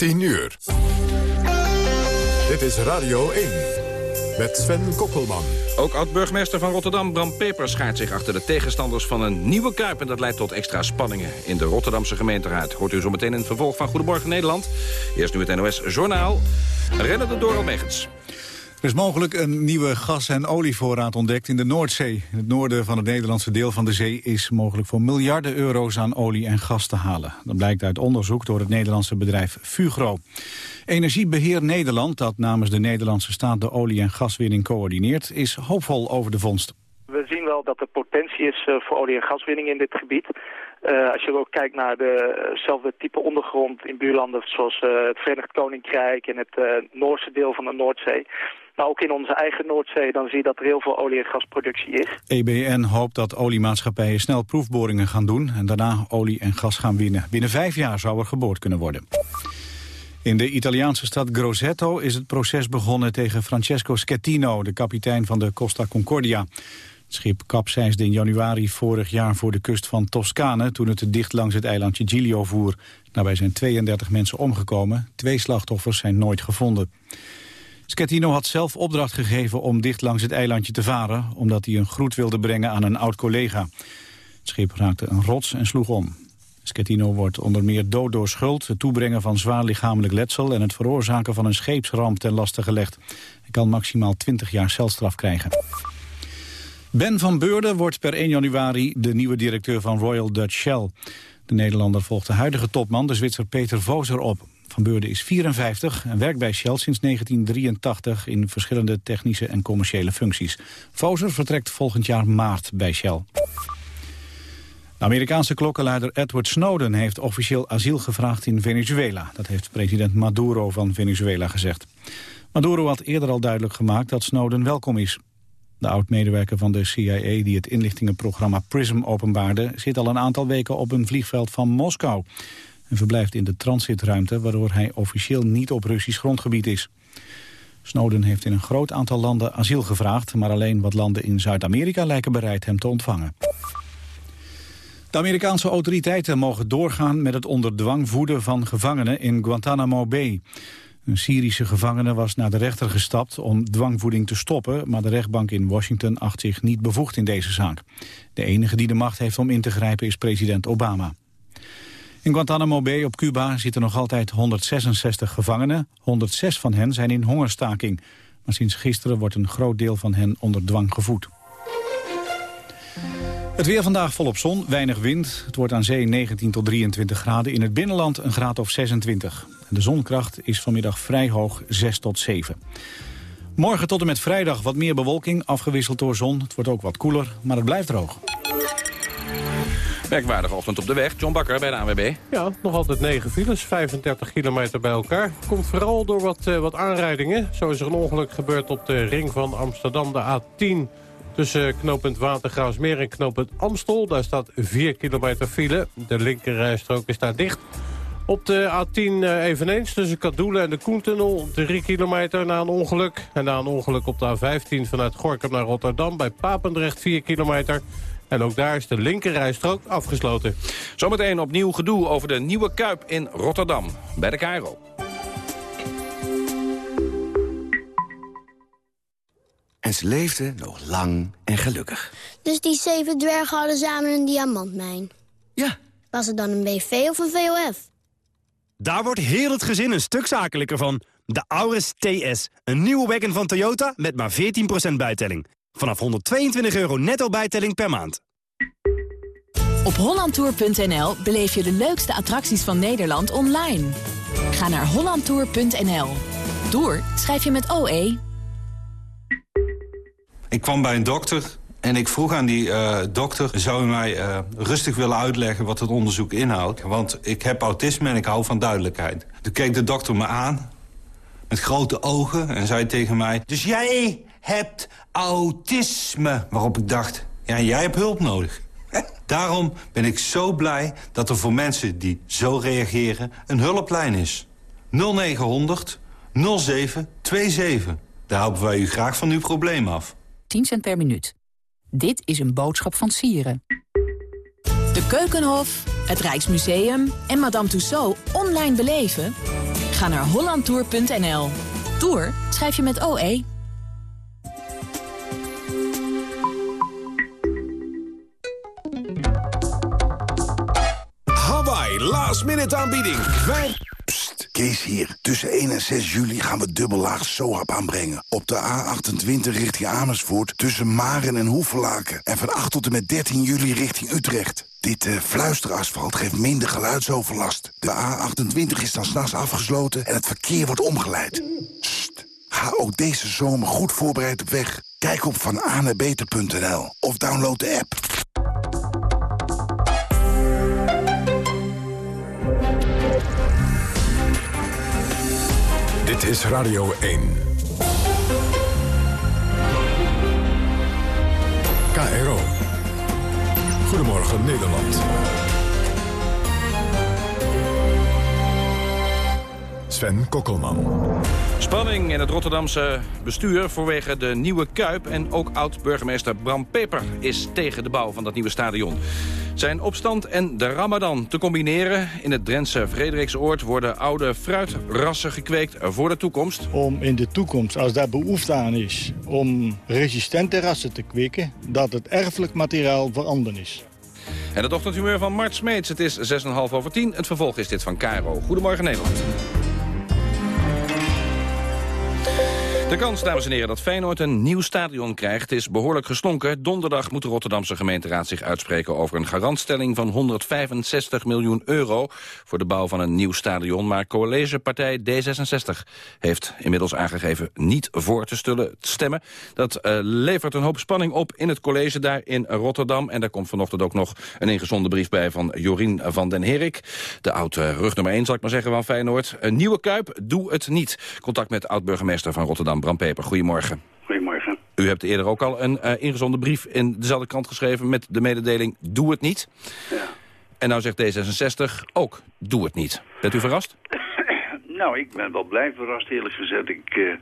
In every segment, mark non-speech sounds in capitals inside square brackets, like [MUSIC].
10 uur. Dit is Radio 1 met Sven Kokkelman. Ook oud-burgemeester van Rotterdam, Bram Peper, schaart zich achter de tegenstanders van een nieuwe Kuip. En dat leidt tot extra spanningen in de Rotterdamse gemeenteraad. Hoort u zo meteen in het vervolg van Goedemorgen Nederland. Eerst nu het NOS Journaal. Rennen de Doral Megens. Er is mogelijk een nieuwe gas- en olievoorraad ontdekt in de Noordzee. In het noorden van het Nederlandse deel van de zee is mogelijk voor miljarden euro's aan olie en gas te halen. Dat blijkt uit onderzoek door het Nederlandse bedrijf Fugro. Energiebeheer Nederland, dat namens de Nederlandse staat de olie- en gaswinning coördineert, is hoopvol over de vondst. We zien wel dat er potentie is eh, voor olie- en gaswinning in dit gebied. Uh, als je ook kijkt naar dezelfde type ondergrond in buurlanden zoals het Verenigd Koninkrijk en het Noorse deel van de Noordzee. Ook in onze eigen Noordzee, dan zie je dat er heel veel olie- en gasproductie is. EBN hoopt dat oliemaatschappijen snel proefboringen gaan doen... en daarna olie en gas gaan winnen. Binnen vijf jaar zou er geboord kunnen worden. In de Italiaanse stad Grosseto is het proces begonnen tegen Francesco Schettino... de kapitein van de Costa Concordia. Het schip kapseisde in januari vorig jaar voor de kust van Toscane... toen het dicht langs het eilandje Giglio voer. Daarbij zijn 32 mensen omgekomen. Twee slachtoffers zijn nooit gevonden. Schettino had zelf opdracht gegeven om dicht langs het eilandje te varen... omdat hij een groet wilde brengen aan een oud-collega. Het schip raakte een rots en sloeg om. Schettino wordt onder meer dood door schuld... het toebrengen van zwaar lichamelijk letsel... en het veroorzaken van een scheepsramp ten laste gelegd. Hij kan maximaal 20 jaar celstraf krijgen. Ben van Beurden wordt per 1 januari de nieuwe directeur van Royal Dutch Shell. De Nederlander volgt de huidige topman, de Zwitser Peter Voser, op. Van Beurden is 54 en werkt bij Shell sinds 1983 in verschillende technische en commerciële functies. Voser vertrekt volgend jaar maart bij Shell. De Amerikaanse klokkenluider Edward Snowden heeft officieel asiel gevraagd in Venezuela. Dat heeft president Maduro van Venezuela gezegd. Maduro had eerder al duidelijk gemaakt dat Snowden welkom is. De oud-medewerker van de CIA die het inlichtingenprogramma PRISM openbaarde... zit al een aantal weken op een vliegveld van Moskou... en verblijft in de transitruimte... waardoor hij officieel niet op Russisch grondgebied is. Snowden heeft in een groot aantal landen asiel gevraagd... maar alleen wat landen in Zuid-Amerika lijken bereid hem te ontvangen. De Amerikaanse autoriteiten mogen doorgaan met het onder dwang voeden van gevangenen in Guantanamo Bay. Een Syrische gevangene was naar de rechter gestapt om dwangvoeding te stoppen... maar de rechtbank in Washington acht zich niet bevoegd in deze zaak. De enige die de macht heeft om in te grijpen is president Obama. In Guantanamo Bay op Cuba zitten nog altijd 166 gevangenen. 106 van hen zijn in hongerstaking. Maar sinds gisteren wordt een groot deel van hen onder dwang gevoed. Het weer vandaag volop zon, weinig wind. Het wordt aan zee 19 tot 23 graden. In het binnenland een graad of 26. De zonkracht is vanmiddag vrij hoog, 6 tot 7. Morgen tot en met vrijdag wat meer bewolking, afgewisseld door zon. Het wordt ook wat koeler, maar het blijft droog. Merkwaardige ochtend op de weg. John Bakker bij de ANWB. Ja, nog altijd 9 files, 35 kilometer bij elkaar. Komt vooral door wat, uh, wat aanrijdingen. Zo is er een ongeluk gebeurd op de ring van Amsterdam, de A10... Tussen knooppunt Watergraafsmeer en knooppunt Amstel. Daar staat 4 kilometer file. De linkerrijstrook is daar dicht. Op de A10 uh, eveneens tussen Kadoelen en de Koentunnel 3 kilometer na een ongeluk. En na een ongeluk op de A15 vanuit Gorkum naar Rotterdam bij Papendrecht 4 kilometer. En ook daar is de linkerrijstrook afgesloten. Zometeen opnieuw gedoe over de nieuwe Kuip in Rotterdam. Bij de Cairo. En ze leefden nog lang en gelukkig. Dus die zeven dwergen hadden samen een diamantmijn? Ja. Was het dan een BV of een VOF? Daar wordt heel het gezin een stuk zakelijker van. De Auris TS, een nieuwe wagon van Toyota met maar 14% bijtelling. Vanaf 122 euro netto bijtelling per maand. Op hollandtour.nl beleef je de leukste attracties van Nederland online. Ga naar hollandtour.nl. Tour schrijf je met OE. Ik kwam bij een dokter en ik vroeg aan die uh, dokter... zou u mij uh, rustig willen uitleggen wat het onderzoek inhoudt? Want ik heb autisme en ik hou van duidelijkheid. Toen keek de dokter me aan, met grote ogen, en zei tegen mij... Dus jij hebt autisme? Waarop ik dacht, ja, jij hebt hulp nodig. [LAUGHS] Daarom ben ik zo blij dat er voor mensen die zo reageren... een hulplijn is. 0900 0727. Daar helpen wij u graag van uw probleem af. 10 cent per minuut. Dit is een boodschap van Sieren. De Keukenhof, het Rijksmuseum en Madame Tussaud online beleven? Ga naar hollandtour.nl. Tour schrijf je met OE. Last minute aanbieding. Wij... Psst, Kees hier. Tussen 1 en 6 juli gaan we dubbellaag SOAP aanbrengen. Op de A28 richting Amersfoort tussen Maren en Hoevelaken. En van 8 tot en met 13 juli richting Utrecht. Dit uh, fluisterasfalt geeft minder geluidsoverlast. De A28 is dan s'nachts afgesloten en het verkeer wordt omgeleid. Ga ook deze zomer goed voorbereid op weg. Kijk op vananebeter.nl of download de app. Dit is Radio 1. KRO. Goedemorgen Nederland. Sven Kokkelman. Spanning in het Rotterdamse bestuur vanwege de nieuwe Kuip... en ook oud-burgemeester Bram Peper is tegen de bouw van dat nieuwe stadion. Zijn opstand en de ramadan te combineren. In het Drentse Frederiksoord worden oude fruitrassen gekweekt voor de toekomst. Om in de toekomst, als daar behoefte aan is... om resistente rassen te kweken, dat het erfelijk materiaal veranderd is. En het ochtendhumeur van Mart Smeets. Het is 6,5 over 10. Het vervolg is dit van Caro. Goedemorgen Nederland. De kans, dames en heren, dat Feyenoord een nieuw stadion krijgt... is behoorlijk geslonken. Donderdag moet de Rotterdamse gemeenteraad zich uitspreken... over een garantstelling van 165 miljoen euro... voor de bouw van een nieuw stadion. Maar collegepartij D66 heeft inmiddels aangegeven... niet voor te stemmen. Dat uh, levert een hoop spanning op in het college daar in Rotterdam. En daar komt vanochtend ook nog een ingezonden brief bij... van Jorien van den Herik. De oude rug nummer 1, zal ik maar zeggen, van Feyenoord. Een nieuwe Kuip, doe het niet. Contact met oud-burgemeester van Rotterdam. Bram Peper, goedemorgen. Goedemorgen. U hebt eerder ook al een uh, ingezonden brief in dezelfde krant geschreven... met de mededeling, doe het niet. Ja. En nou zegt D66 ook, doe het niet. Bent u verrast? [COUGHS] nou, ik ben wel blij verrast, eerlijk gezegd. Ik, uh,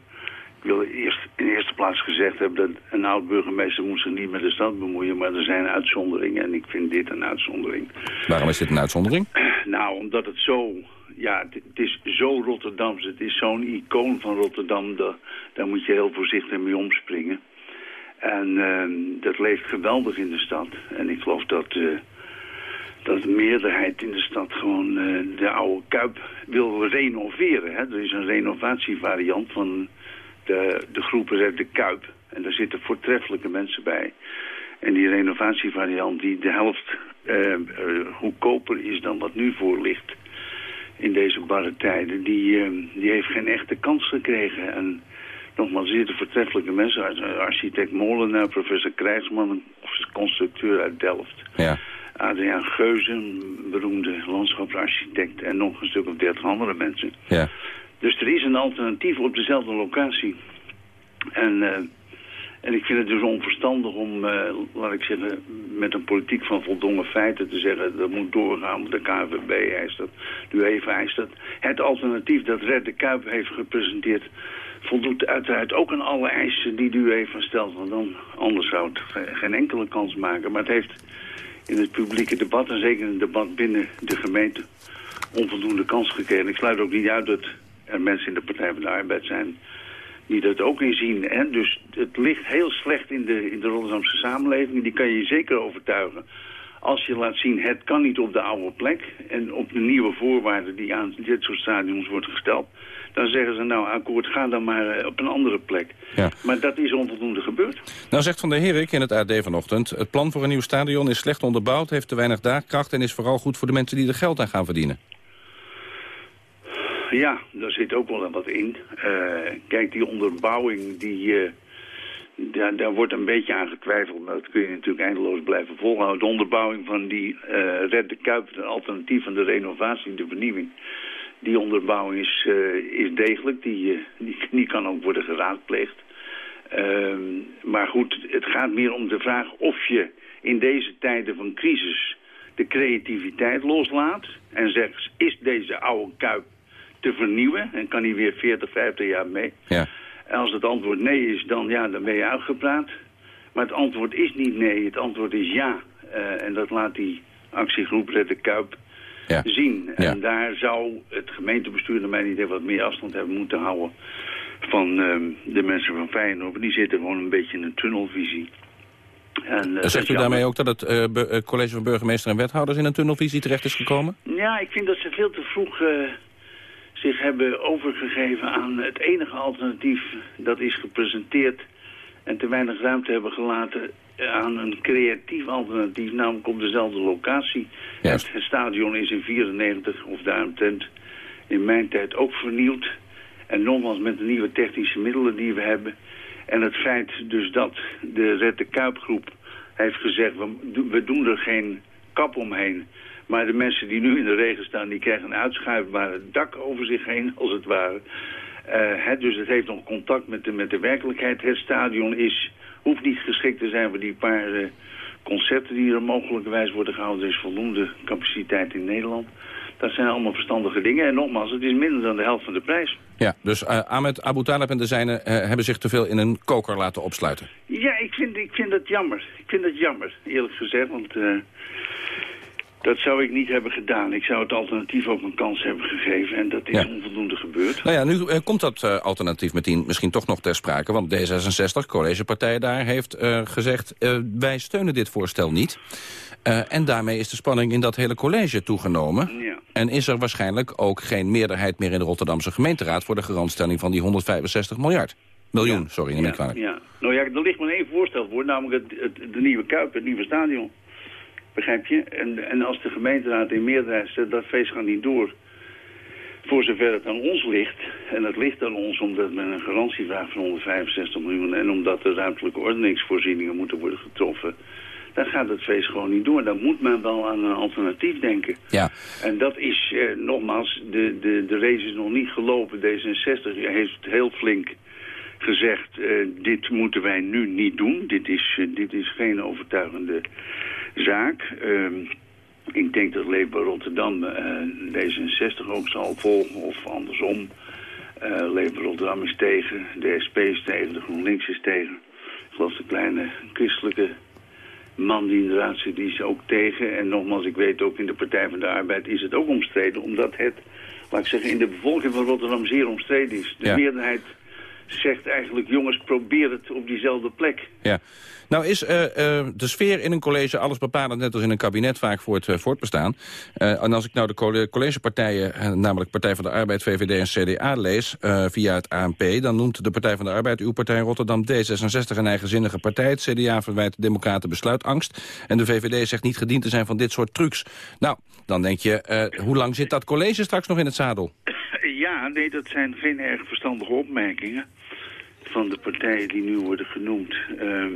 ik wil eerst in de eerste plaats gezegd hebben... dat een oud-burgemeester moet zich niet met de stad bemoeien... maar er zijn uitzonderingen en ik vind dit een uitzondering. Waarom is dit een uitzondering? [COUGHS] Nou, omdat het zo ja, het, is zo Rotterdams. Het is zo'n icoon van Rotterdam. Daar, daar moet je heel voorzichtig mee omspringen. En uh, dat leeft geweldig in de stad. En ik geloof dat, uh, dat de meerderheid in de stad gewoon uh, de oude Kuip wil renoveren. Hè? Er is een renovatievariant van de, de groep de Kuip. En daar zitten voortreffelijke mensen bij. En die renovatievariant die de helft goedkoper is dan wat nu voor ligt in deze barre tijden, die, uh, die heeft geen echte kans gekregen. En nogmaals, er zitten voortreffelijke mensen. Architect Molenaar, professor Krijgsman, constructeur uit Delft. Ja. Adriaan Geuze, een beroemde landschapsarchitect. En nog een stuk of dertig andere mensen. Ja. Dus er is een alternatief op dezelfde locatie. En... En ik vind het dus onverstandig om, uh, laat ik zeggen, met een politiek van voldongen feiten te zeggen... dat moet doorgaan, de KVB eist dat, de UEFA eist dat. Het alternatief dat Red de Kuip heeft gepresenteerd... voldoet uiteraard ook aan alle eisen die de UEFA stelt. Want dan, anders zou het geen enkele kans maken. Maar het heeft in het publieke debat, en zeker in het debat binnen de gemeente... onvoldoende kans gekregen. Ik sluit ook niet uit dat er mensen in de Partij van de Arbeid zijn die dat ook inzien. Hè? Dus het ligt heel slecht in de, in de Rotterdamse samenleving. Die kan je zeker overtuigen. Als je laat zien, het kan niet op de oude plek... en op de nieuwe voorwaarden die aan dit soort stadions worden gesteld... dan zeggen ze, nou akkoord, ga dan maar op een andere plek. Ja. Maar dat is onvoldoende gebeurd. Nou zegt Van der Herik in het AD vanochtend... het plan voor een nieuw stadion is slecht onderbouwd, heeft te weinig daadkracht... en is vooral goed voor de mensen die er geld aan gaan verdienen. Ja, daar zit ook wel wat in. Uh, kijk, die onderbouwing, die, uh, daar, daar, wordt een beetje aan getwijfeld. Maar dat kun je natuurlijk eindeloos blijven volhouden. De onderbouwing van die uh, Red de Kuip, een alternatief van de renovatie, de vernieuwing. Die onderbouwing is, is degelijk. Die, die, die, kan ook worden geraadpleegd. Ehm, maar goed, het gaat meer om de vraag of je in deze tijden van crisis de creativiteit loslaat. En zegt, is deze oude Kuip te vernieuwen en kan hij weer 40, 50 jaar mee. Ja. En als het antwoord nee is, dan, ja, dan ben je uitgepraat. Maar het antwoord is niet nee, het antwoord is ja. Uh, en dat laat die actiegroep Red de Kuip Ja. zien. Ja. En daar zou het gemeentebestuur naar mijn idee wat meer afstand hebben moeten houden van ehm, de mensen van Feyenoord. Die zitten gewoon een beetje in een tunnelvisie. En, eh, Zegt u daarmee ook dat het eh, be- eh, college van burgemeester en wethouders in een tunnelvisie terecht is gekomen? Ja, ik vind dat ze veel te vroeg eh, zich hebben overgegeven aan het enige alternatief dat is gepresenteerd en te weinig ruimte hebben gelaten aan een creatief alternatief, namelijk op dezelfde locatie. Juist. Het stadion is in 94 of daaromtrent in mijn tijd ook vernieuwd. En nogmaals met de nieuwe technische middelen die we hebben. En het feit dus dat de Red de Kuipgroep heeft gezegd... We doen er geen kap omheen. Maar de mensen die nu in de regen staan... die krijgen een uitschuifbare dak over zich heen, [LAUGHS] als het ware. Eh, hè, dus het heeft nog contact met de, met de werkelijkheid. Het stadion is, hoeft niet geschikt te zijn voor die paar eh, concerten... die er mogelijkerwijs worden gehouden. Er is voldoende capaciteit in Nederland. Dat zijn allemaal verstandige dingen. En nogmaals, het is minder dan de helft van de prijs. Ja, dus eh, Ahmed Abu Talib en de zijnen hebben zich te veel in een koker laten opsluiten. Ja, ik vind, ik vind dat jammer. Ik vind dat jammer, eerlijk gezegd. Want dat zou ik niet hebben gedaan. Ik zou het alternatief ook een kans hebben gegeven. En dat is Ja. onvoldoende gebeurd. Nou ja, nu eh, komt dat eh, alternatief meteen misschien toch nog ter sprake. Want D66, collegepartij daar, heeft eh, gezegd... wij steunen dit voorstel niet. En daarmee is de spanning in dat hele college toegenomen. Ja. En is er waarschijnlijk ook geen meerderheid meer in de Rotterdamse gemeenteraad... voor de garantstelling van die 165 miljard. Miljoen, sorry, neem ik kwalijk. Ja. Nou ja, er ligt maar één voorstel voor. Namelijk het, het, de nieuwe Kuip, het nieuwe stadion. Begrijp je? En, en als de gemeenteraad in meerderheid zegt... dat feest gaat niet door... Voor zover het aan ons ligt, en het ligt aan ons omdat men een garantie vraagt van 165 miljoen... en omdat er ruimtelijke ordeningsvoorzieningen moeten worden getroffen... dan gaat het feest gewoon niet door. Dan moet men wel aan een alternatief denken. Ja, En dat is, eh, nogmaals, de, de, de race is nog niet gelopen. D66 heeft heel flink gezegd, eh, dit moeten wij nu niet doen. Dit is, eh, dit is geen overtuigende zaak. Ehm, ik denk dat Labour Rotterdam eh, D66 ook zal volgen of andersom. Eh Labour Rotterdam is tegen, de SP is tegen, de GroenLinks is tegen. Ik geloof de kleine christelijke man die in de raad zit, die is ook tegen. En nogmaals, ik weet ook in de Partij van de Arbeid is het ook omstreden. Omdat het, laat ik zeggen, in de bevolking van Rotterdam zeer omstreden is. De Ja. meerderheid zegt eigenlijk, jongens, probeer het op diezelfde plek. ja. Nou is eh, eh, de sfeer in een college alles bepalend, net als in een kabinet vaak voor het eh, voortbestaan. En als ik nou de colle- collegepartijen, namelijk Partij van de Arbeid, VVD en CDA lees via het ANP, dan noemt de Partij van de Arbeid, uw partij in Rotterdam, D66 een eigenzinnige partij. Het CDA verwijt de Democraten besluitangst. En de VVD zegt niet gediend te zijn van dit soort trucs. Nou, dan denk je, hoe lang zit dat college straks nog in het zadel? [LAUGHS] Ja, nee, dat zijn geen erg verstandige opmerkingen van de partijen die nu worden genoemd. Ehm,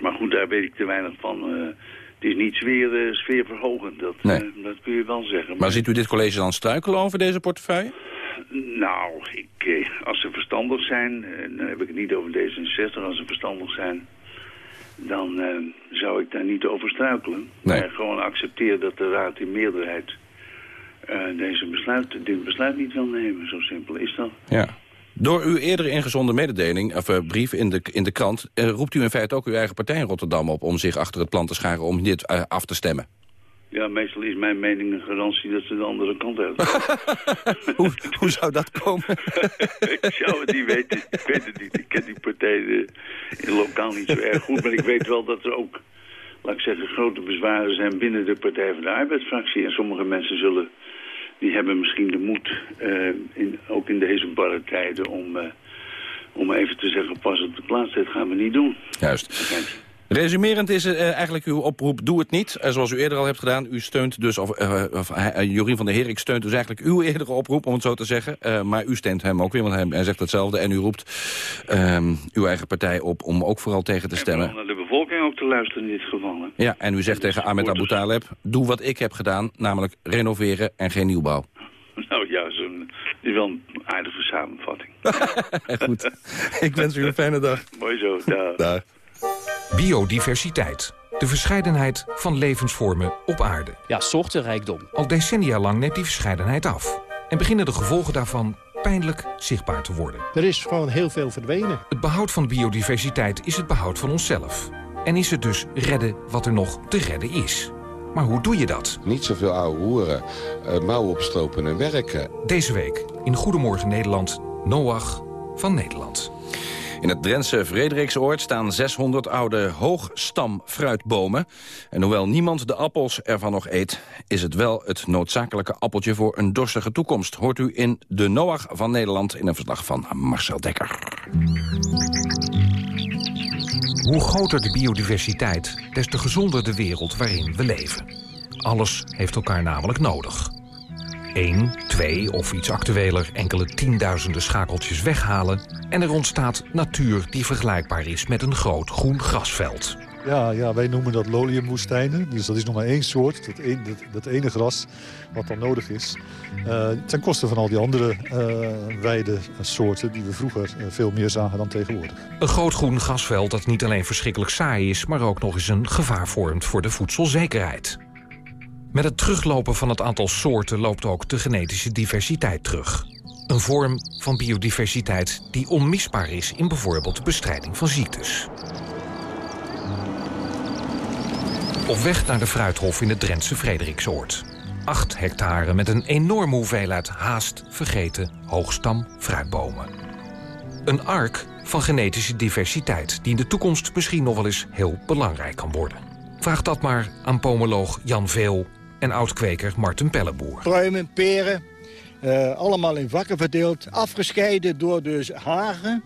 maar goed, daar weet ik te weinig van. Eh, het is niet sfeer, eh, sfeerverhogend, dat, Nee. eh, dat kun je wel zeggen. Maar ziet u dit college dan struikelen over deze portefeuille? Nou, ik, als ze verstandig zijn, dan heb ik het niet over D66, als ze verstandig zijn, dan zou ik daar niet over struikelen. Nee. Maar gewoon accepteer dat de raad in meerderheid deze besluit, dit besluit niet wil nemen. Zo simpel is dat. Ja. Door uw eerder ingezonde mededeling, of eh, brief in de, in de krant... eh, roept u in feite ook uw eigen partij in Rotterdam op... om zich achter het plan te scharen om dit eh, af te stemmen. Ja, meestal is mijn mening een garantie dat ze de andere kant uit. [LAUGHS] [LAUGHS] hoe, hoe zou dat komen? [LAUGHS] ik zou het niet weten. Ik weet het niet. Ik ken die partij in lokaal niet zo erg goed. Maar ik weet wel dat er ook, laat ik zeggen, grote bezwaren zijn binnen de Partij van de Arbeidsfractie. En sommige mensen zullen, die hebben misschien de moed, eh, in, ook in deze barre tijden, om, eh, om even te zeggen, pas op de plaats, dit gaan we niet doen. Juist. Resumerend is eh, eigenlijk uw oproep, doe het niet. Eh, zoals u eerder al hebt gedaan, u steunt dus, of, eh, of Jorien van der Herik steunt dus eigenlijk uw eerdere oproep, om het zo te zeggen. Maar u stemt hem ook weer, want hij, hij zegt hetzelfde. En u roept ehm, uw eigen partij op om ook vooral tegen te stemmen. Naar de bevolking ook te luisteren in dit geval. hè. Ja, en u zegt tegen Ahmed Abu Taleb, doe wat ik heb gedaan, namelijk renoveren en geen nieuwbouw. [LAUGHS] Nou ja, zo'n is wel een aardige samenvatting. [LAUGHS] Goed, ik wens u een fijne dag. Mooi zo. Dag. Biodiversiteit. De verscheidenheid van levensvormen op aarde. Ja, soortenrijkdom. Al decennia lang neemt die verscheidenheid af. En beginnen de gevolgen daarvan pijnlijk zichtbaar te worden. Er is gewoon heel veel verdwenen. Het behoud van biodiversiteit is het behoud van onszelf. En is het dus redden wat er nog te redden is. Maar hoe doe je dat? Niet zoveel oude hoeren, uh, mouwen opstropen en werken. Deze week in Goedemorgen Nederland, Noach van Nederland. In het Drentse Frederiksoord staan 600 oude hoogstamfruitbomen. En hoewel niemand de appels ervan nog eet... is het wel het noodzakelijke appeltje voor een dorstige toekomst. Hoort u in de Noach van Nederland in een verslag van Marcel Dekker. Hoe groter de biodiversiteit, des te gezonder de wereld waarin we leven. Alles heeft elkaar namelijk nodig. Eén, twee of iets actueler enkele tienduizenden schakeltjes weghalen... en er ontstaat natuur die vergelijkbaar is met een groot groen grasveld. Ja, ja wij noemen dat loliumwoestijnen. Dus dat is nog maar één soort, dat, een, dat, dat ene gras wat dan nodig is. Uh, ten koste van al die andere uh, weidesoorten die we vroeger uh, veel meer zagen dan tegenwoordig. Een groot groen grasveld dat niet alleen verschrikkelijk saai is... maar ook nog eens een gevaar vormt voor de voedselzekerheid. Met het teruglopen van het aantal soorten loopt ook de genetische diversiteit terug. Een vorm van biodiversiteit die onmisbaar is in bijvoorbeeld de bestrijding van ziektes. Op weg naar de Fruithof in het Drentse Frederiksoord. 8 hectare met een enorme hoeveelheid haast vergeten hoogstam fruitbomen. Een ark van genetische diversiteit die in de toekomst misschien nog wel eens heel belangrijk kan worden. Vraag dat maar aan pomoloog Jan Veel en oud-kweker Martin Pelleboer. Pruimen, peren, uh, allemaal in vakken verdeeld, afgescheiden door dus hagen.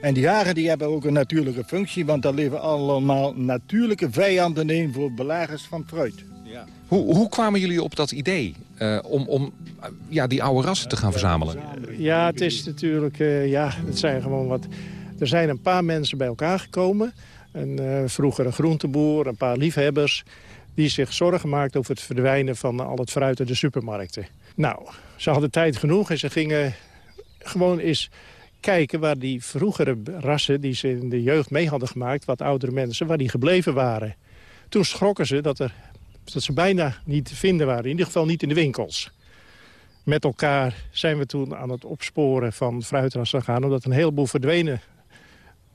En die hagen die hebben ook een natuurlijke functie, want daar leven allemaal natuurlijke vijanden in voor belagers van fruit. Ja. Hoe, hoe kwamen jullie op dat idee uh, om, om uh, ja, die oude rassen te gaan verzamelen? Ja, het is natuurlijk, ja, het zijn gewoon wat... Er zijn een paar mensen bij elkaar gekomen. Een, vroeger een groenteboer, een paar liefhebbers die zich zorgen maakten over het verdwijnen van al het fruit uit de supermarkten. Nou, ze hadden tijd genoeg en ze gingen gewoon eens kijken waar die vroegere rassen die ze in de jeugd mee hadden gemaakt, wat oudere mensen, waar die gebleven waren. Toen schrokken ze dat, er, dat ze bijna niet te vinden waren, in ieder geval niet in de winkels. Met elkaar zijn we toen aan het opsporen van fruitrassen gegaan, omdat een heleboel verdwenen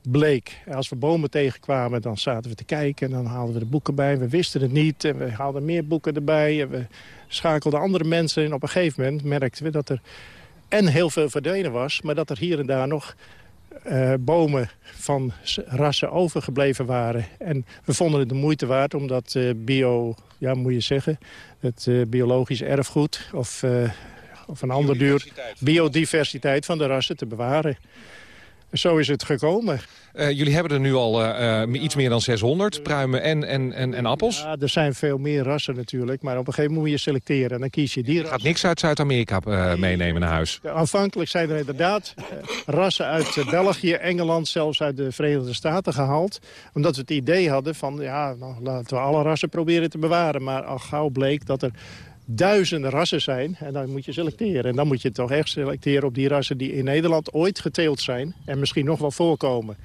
bleek. Als we bomen tegenkwamen, dan zaten we te kijken... en dan haalden we de boeken bij. We wisten het niet en we haalden meer boeken erbij. En we schakelden andere mensen in. Op een gegeven moment merkten we dat er en heel veel verdwenen was... maar dat er hier en daar nog uh, bomen van rassen overgebleven waren. En we vonden het de moeite waard om dat uh, bio... ja, moet je zeggen, het uh, biologisch erfgoed... of, of een ander duur biodiversiteit van de rassen te bewaren zo is het gekomen. Uh, jullie hebben er nu al uh, uh, iets meer dan 600, pruimen en, en, en, en, appels. Ja, er zijn veel meer rassen natuurlijk, maar op een gegeven moment moet je selecteren. En dan kies je die Je gaat niks uit Zuid-Amerika meenemen naar huis? Aanvankelijk zijn er inderdaad rassen uit België, Engeland, zelfs uit de Verenigde Staten gehaald. Omdat we het idee hadden van, ja, nou, laten we alle rassen proberen te bewaren. Maar al gauw bleek dat er duizenden rassen zijn. En dan moet je selecteren. En dan moet je toch echt selecteren op die rassen die in Nederland ooit geteeld zijn. En misschien nog wel voorkomen.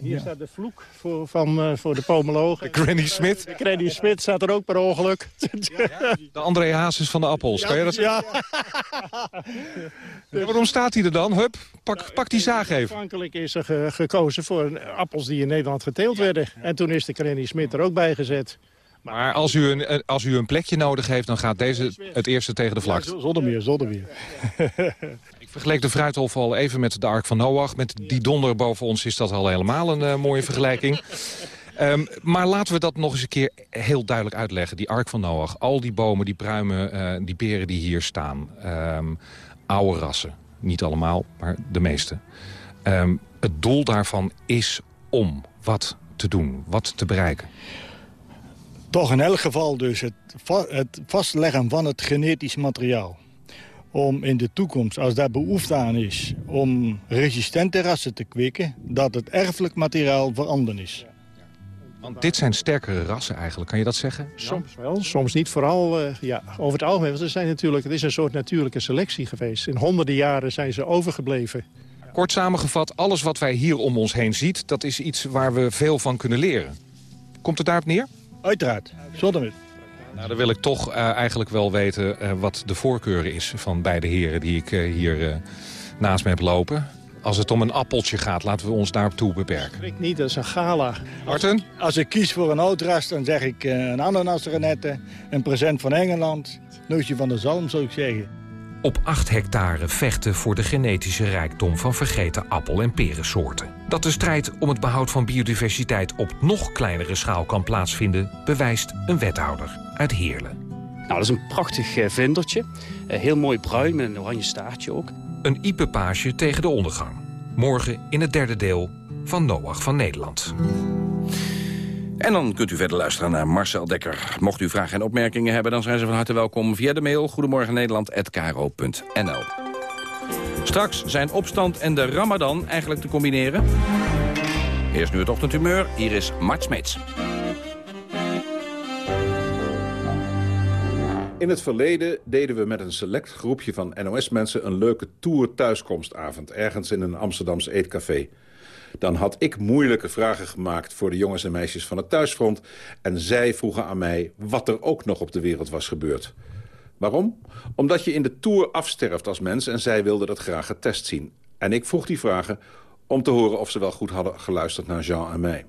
Hier ja. staat de vloek voor, van, uh, voor de pomologen. Granny Smith. De Granny Smith staat er ook per ongeluk. [LAUGHS] De André Hazes van de appels. Ja, kan je dat ja. [LAUGHS] ja. Waarom staat hij er dan? Hup, pak, pak die zaag even. Aanvankelijk is er ge gekozen voor appels die in Nederland geteeld werden. En toen is de Granny Smith er ook bij gezet. Maar als u, een, als u een plekje nodig heeft, dan gaat deze het eerste tegen de vlak. Ja, zonder meer, zonder meer. [LAUGHS] Ik vergeleek de Fruithof al even met de Ark van Noach. Met die donder boven ons is dat al helemaal een uh, mooie vergelijking. Um, maar laten we dat nog eens een keer heel duidelijk uitleggen. Die Ark van Noach, al die bomen, die pruimen, uh, die peren die hier staan. Um, oude rassen. Niet allemaal, maar de meeste. Um, het doel daarvan is om wat te doen, wat te bereiken toch in elk geval dus het, het vastleggen van het genetisch materiaal. Om in de toekomst, als daar behoefte aan is, om resistente rassen te kweken... dat het erfelijk materiaal veranderd is. Want dit zijn sterkere rassen eigenlijk, kan je dat zeggen? Soms wel, soms niet. Vooral uh, ja, over het algemeen. Want er zijn natuurlijk, het is een soort natuurlijke selectie geweest. In honderden jaren zijn ze overgebleven. Kort samengevat, alles wat wij hier om ons heen ziet... dat is iets waar we veel van kunnen leren. Komt het daarop neer? Uiteraard, zonder Nou, dan wil ik toch uh, eigenlijk wel weten uh, wat de voorkeur is van beide heren die ik uh, hier naast me heb lopen. Als het om een appeltje gaat, laten we ons daartoe beperken. Ik niet, dat is een gala. Marten? Als ik kies voor een oudrast, dan zeg ik een ananasrenette, een present van Engeland. Nootje van de zalm, zou ik zeggen. Op 8 hectare vechten voor de genetische rijkdom van vergeten appel- en perensoorten. Dat de strijd om het behoud van biodiversiteit op nog kleinere schaal kan plaatsvinden... bewijst een wethouder uit Heerlen. Nou, dat is een prachtig uh, vendertje. Uh, heel mooi bruin met een oranje staartje ook. Een ipepage tegen de ondergang. Morgen in het derde deel van Noach van Nederland. En dan kunt u verder luisteren naar Marcel Dekker. Mocht u vragen en opmerkingen hebben, dan zijn ze van harte welkom via de mail... goedemorgennederland.kro.nl Straks zijn opstand en de ramadan eigenlijk te combineren. Eerst nu het ochtendhumeur, hier is Mart Smeets. In het verleden deden we met een select groepje van NOS-mensen... een leuke tour thuiskomstavond, ergens in een Amsterdamse eetcafé. Dan had ik moeilijke vragen gemaakt voor de jongens en meisjes van het thuisfront... en zij vroegen aan mij wat er ook nog op de wereld was gebeurd. Waarom? Omdat je in de tour afsterft als mens... en zij wilden dat graag getest zien. En ik vroeg die vragen om te horen of ze wel goed hadden geluisterd naar Jean en mij.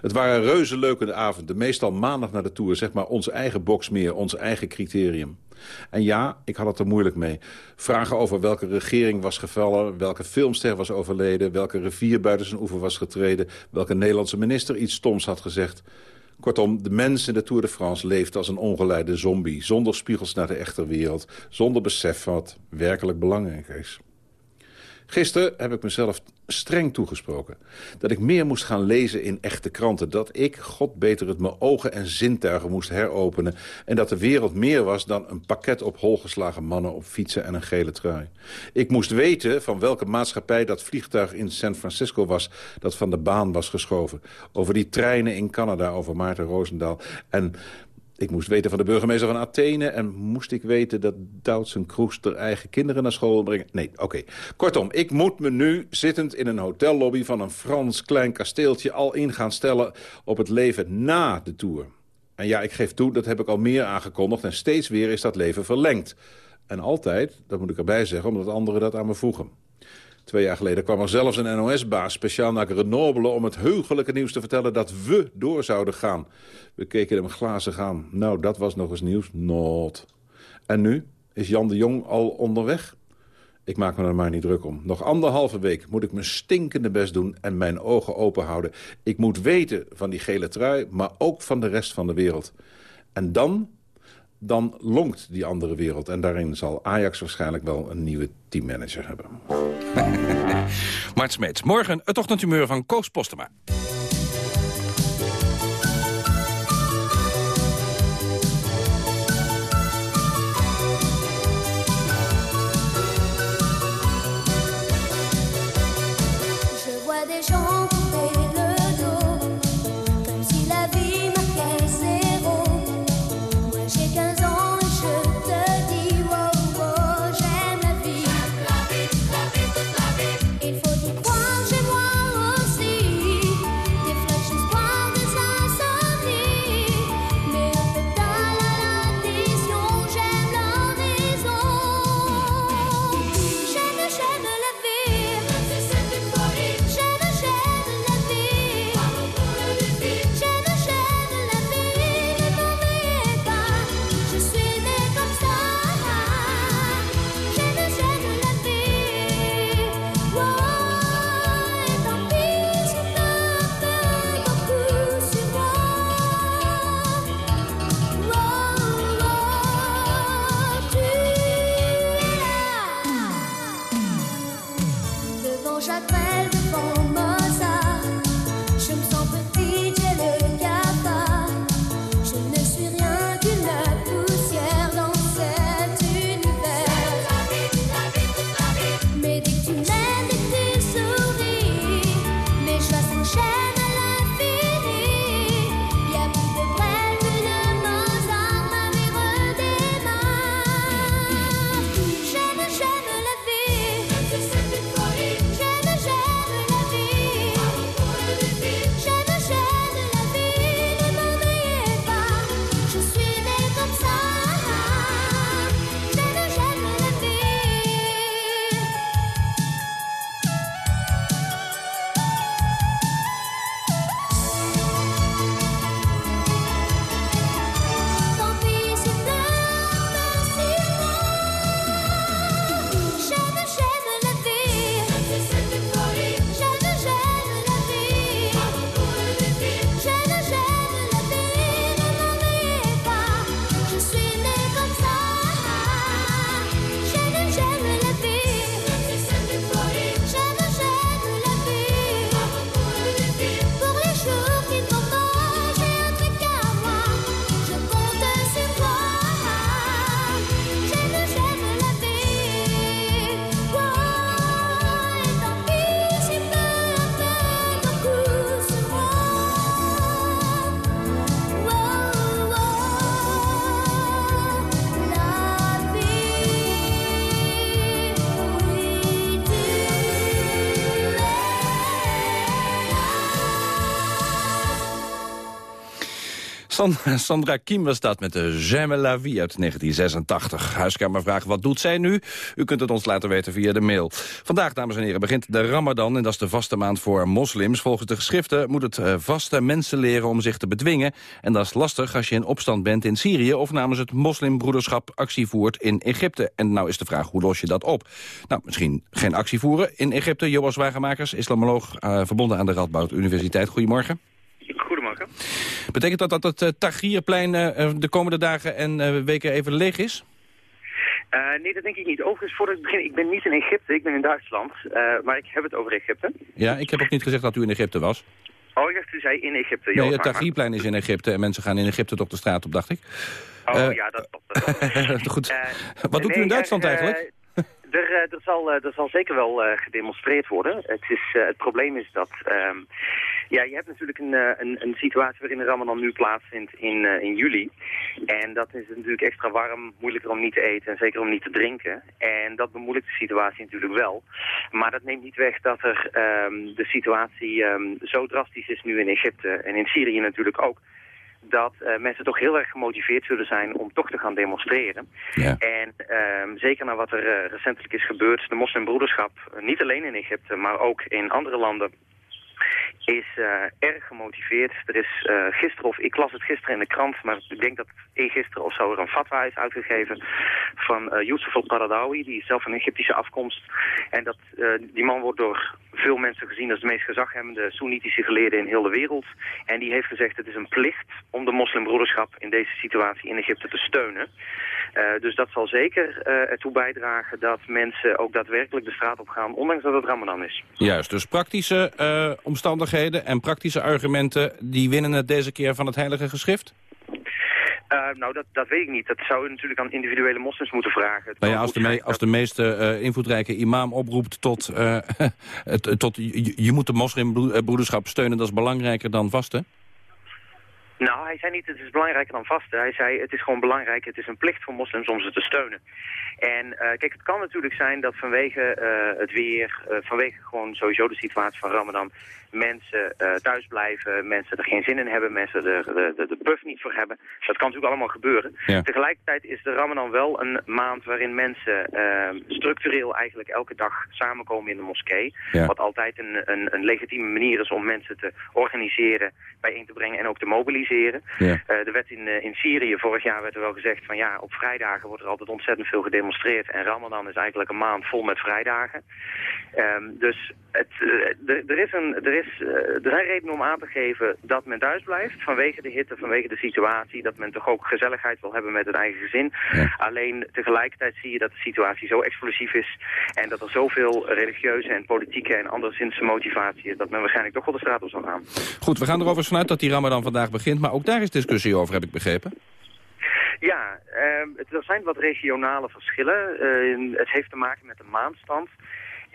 Het waren reuze leuke avonden, meestal maandag naar de Tour. Zeg maar onze eigen box meer, ons eigen criterium. En ja, ik had het er moeilijk mee. Vragen over welke regering was gevallen, welke filmster was overleden... welke rivier buiten zijn oever was getreden... welke Nederlandse minister iets stoms had gezegd. Kortom, de mens in de Tour de France leeft als een ongeleide zombie... zonder spiegels naar de echte wereld, zonder besef wat werkelijk belangrijk is. Gisteren heb ik mezelf streng toegesproken. Dat ik meer moest gaan lezen in echte kranten. Dat ik, god beter het, mijn ogen en zintuigen moest heropenen. En dat de wereld meer was dan een pakket op holgeslagen mannen op fietsen en een gele trui. Ik moest weten van welke maatschappij dat vliegtuig in San Francisco was... dat van de baan was geschoven. Over die treinen in Canada, over Maarten Roosendaal. En ik moest weten van de burgemeester van Athene... en moest ik weten dat Doutzen Kroes er eigen kinderen naar school brengen? Nee, oké. Kortom, ik moet me nu, zittend in een hotellobby... van een Frans klein kasteeltje al in gaan stellen... op het leven na de Tour. En ja, ik geef toe, dat heb ik al meer aangekondigd... en steeds weer is dat leven verlengd. En altijd, dat moet ik erbij zeggen, omdat anderen dat aan me vroegen. Twee jaar geleden kwam er zelfs een NOS-baas speciaal naar Grenoble... om het heugelijke nieuws te vertellen dat we door zouden gaan. We keken hem glazig aan. Nou, dat was nog eens nieuws. Not. En nu? Is Jan de Jong al onderweg? Ik maak me er maar niet druk om. Nog anderhalve week moet ik mijn stinkende best doen en mijn ogen open houden. Ik moet weten van die gele trui, maar ook van de rest van de wereld. En dan dan lonkt die andere wereld. En daarin zal Ajax waarschijnlijk wel een nieuwe teammanager hebben. [LAUGHS] Mart Smeets, morgen het ochtendhumeur van Koos Postema. Sandra Kiem was dat met de vie uit 1986. Huiskamervraag, wat doet zij nu? U kunt het ons laten weten via de mail. Vandaag, dames en heren, begint de Ramadan... en dat is de vaste maand voor moslims. Volgens de geschriften moet het eh, vaste mensen leren om zich te bedwingen. En dat is lastig als je in opstand bent in Syrië... of namens het moslimbroederschap actie voert in Egypte. En nou is de vraag, hoe los je dat op? Nou, misschien geen actie voeren in Egypte. Joas Wagenmakers, islamoloog, uh, verbonden aan de Radboud Universiteit. Goedemorgen. Betekent dat dat het uh, Tahrirplein uh, de komende dagen en uh, weken even leeg is? nee, dat denk ik niet. Overigens, voordat ik begin, ik ben niet in Egypte, ik ben in Duitsland. maar ik heb het over Egypte. Ja, ik heb ook niet gezegd dat u in Egypte was. Oh, ik dacht u zei in Egypte. Nee, het Tahrirplein is in Egypte en mensen gaan in Egypte toch de straat op, dacht ik. Oh ja, dat klopt. [LAUGHS] Goed. Wat doet nee, u in Duitsland eigenlijk? Er, er, zal, er zal zeker wel uh, gedemonstreerd worden. Het, is, het probleem is dat... Um, ja, je hebt natuurlijk een, een, een, situatie waarin de Ramadan nu plaatsvindt in, in juli. En dat is natuurlijk extra warm, moeilijker om niet te eten en zeker om niet te drinken. En dat bemoeilijkt de situatie natuurlijk wel. Maar dat neemt niet weg dat er um, de situatie um, zo drastisch is nu in Egypte en in Syrië natuurlijk ook dat uh, mensen toch heel erg gemotiveerd zullen zijn om toch te gaan demonstreren. Ja. En uh, zeker naar wat er uh, recentelijk is gebeurd, de moslimbroederschap, niet alleen in Egypte, maar ook in andere landen, is uh, erg gemotiveerd. Er is uh, gisteren, of ik las het gisteren in de krant, maar ik denk dat gisteren of zo er een fatwa is uitgegeven van uh, Yusuf al-Qaradawi, die is zelf van Egyptische afkomst. En dat, die man wordt door veel mensen gezien als de meest gezaghebbende Soenitische geleerde in heel de wereld. En die heeft gezegd het is een plicht om de moslimbroederschap in deze situatie in Egypte te steunen. Dus dat zal zeker ertoe bijdragen dat mensen ook daadwerkelijk de straat op gaan, ondanks dat het Ramadan is. Juist, dus praktische uh, omstandigheden en praktische argumenten... die winnen het deze keer van het Heilige Geschrift? Uh, nou, dat, dat weet ik niet. Dat zou u natuurlijk aan individuele moslims moeten vragen. Nou ja, als, de me, als de meeste uh, invloedrijke imam oproept tot... [LAUGHS] Uh, tot je, je moet de moslimbroederschap steunen, dat is belangrijker dan vasten? Nou, hij zei niet het is belangrijker dan vasten. Hij zei het is gewoon belangrijk, het is een plicht voor moslims om ze te steunen. En uh, kijk, het kan natuurlijk zijn dat vanwege uh, het weer, uh, vanwege gewoon sowieso de situatie van Ramadan, mensen thuis blijven, mensen er geen zin in hebben, mensen er de, de, de puff niet voor hebben. Dat kan natuurlijk allemaal gebeuren. Ja. Tegelijkertijd is de Ramadan wel een maand waarin mensen structureel eigenlijk elke dag samenkomen in de moskee. Ja. Wat altijd een, een, een legitieme manier is om mensen te organiseren, bijeen te brengen en ook te mobiliseren. Ja. er werd in, in Syrië vorig jaar werd er wel gezegd van ja, op vrijdagen wordt er altijd ontzettend veel gedemonstreerd. En Ramadan is eigenlijk een maand vol met vrijdagen. Um, dus het, uh, er, is een, er, is, uh, er zijn redenen om aan te geven dat men thuis blijft. Vanwege de hitte, vanwege de situatie. Dat men toch ook gezelligheid wil hebben met het eigen gezin. Ja. Alleen tegelijkertijd zie je dat de situatie zo explosief is. En dat er zoveel religieuze en politieke en anderszins motivatie is. Dat men waarschijnlijk toch wel de straat op zal gaan. Goed, we gaan er overigens vanuit dat die Ramadan vandaag begint. Maar ook daar is discussie over, heb ik begrepen. Ja, uh, er zijn wat regionale verschillen. Uh, het heeft te maken met de maanstand.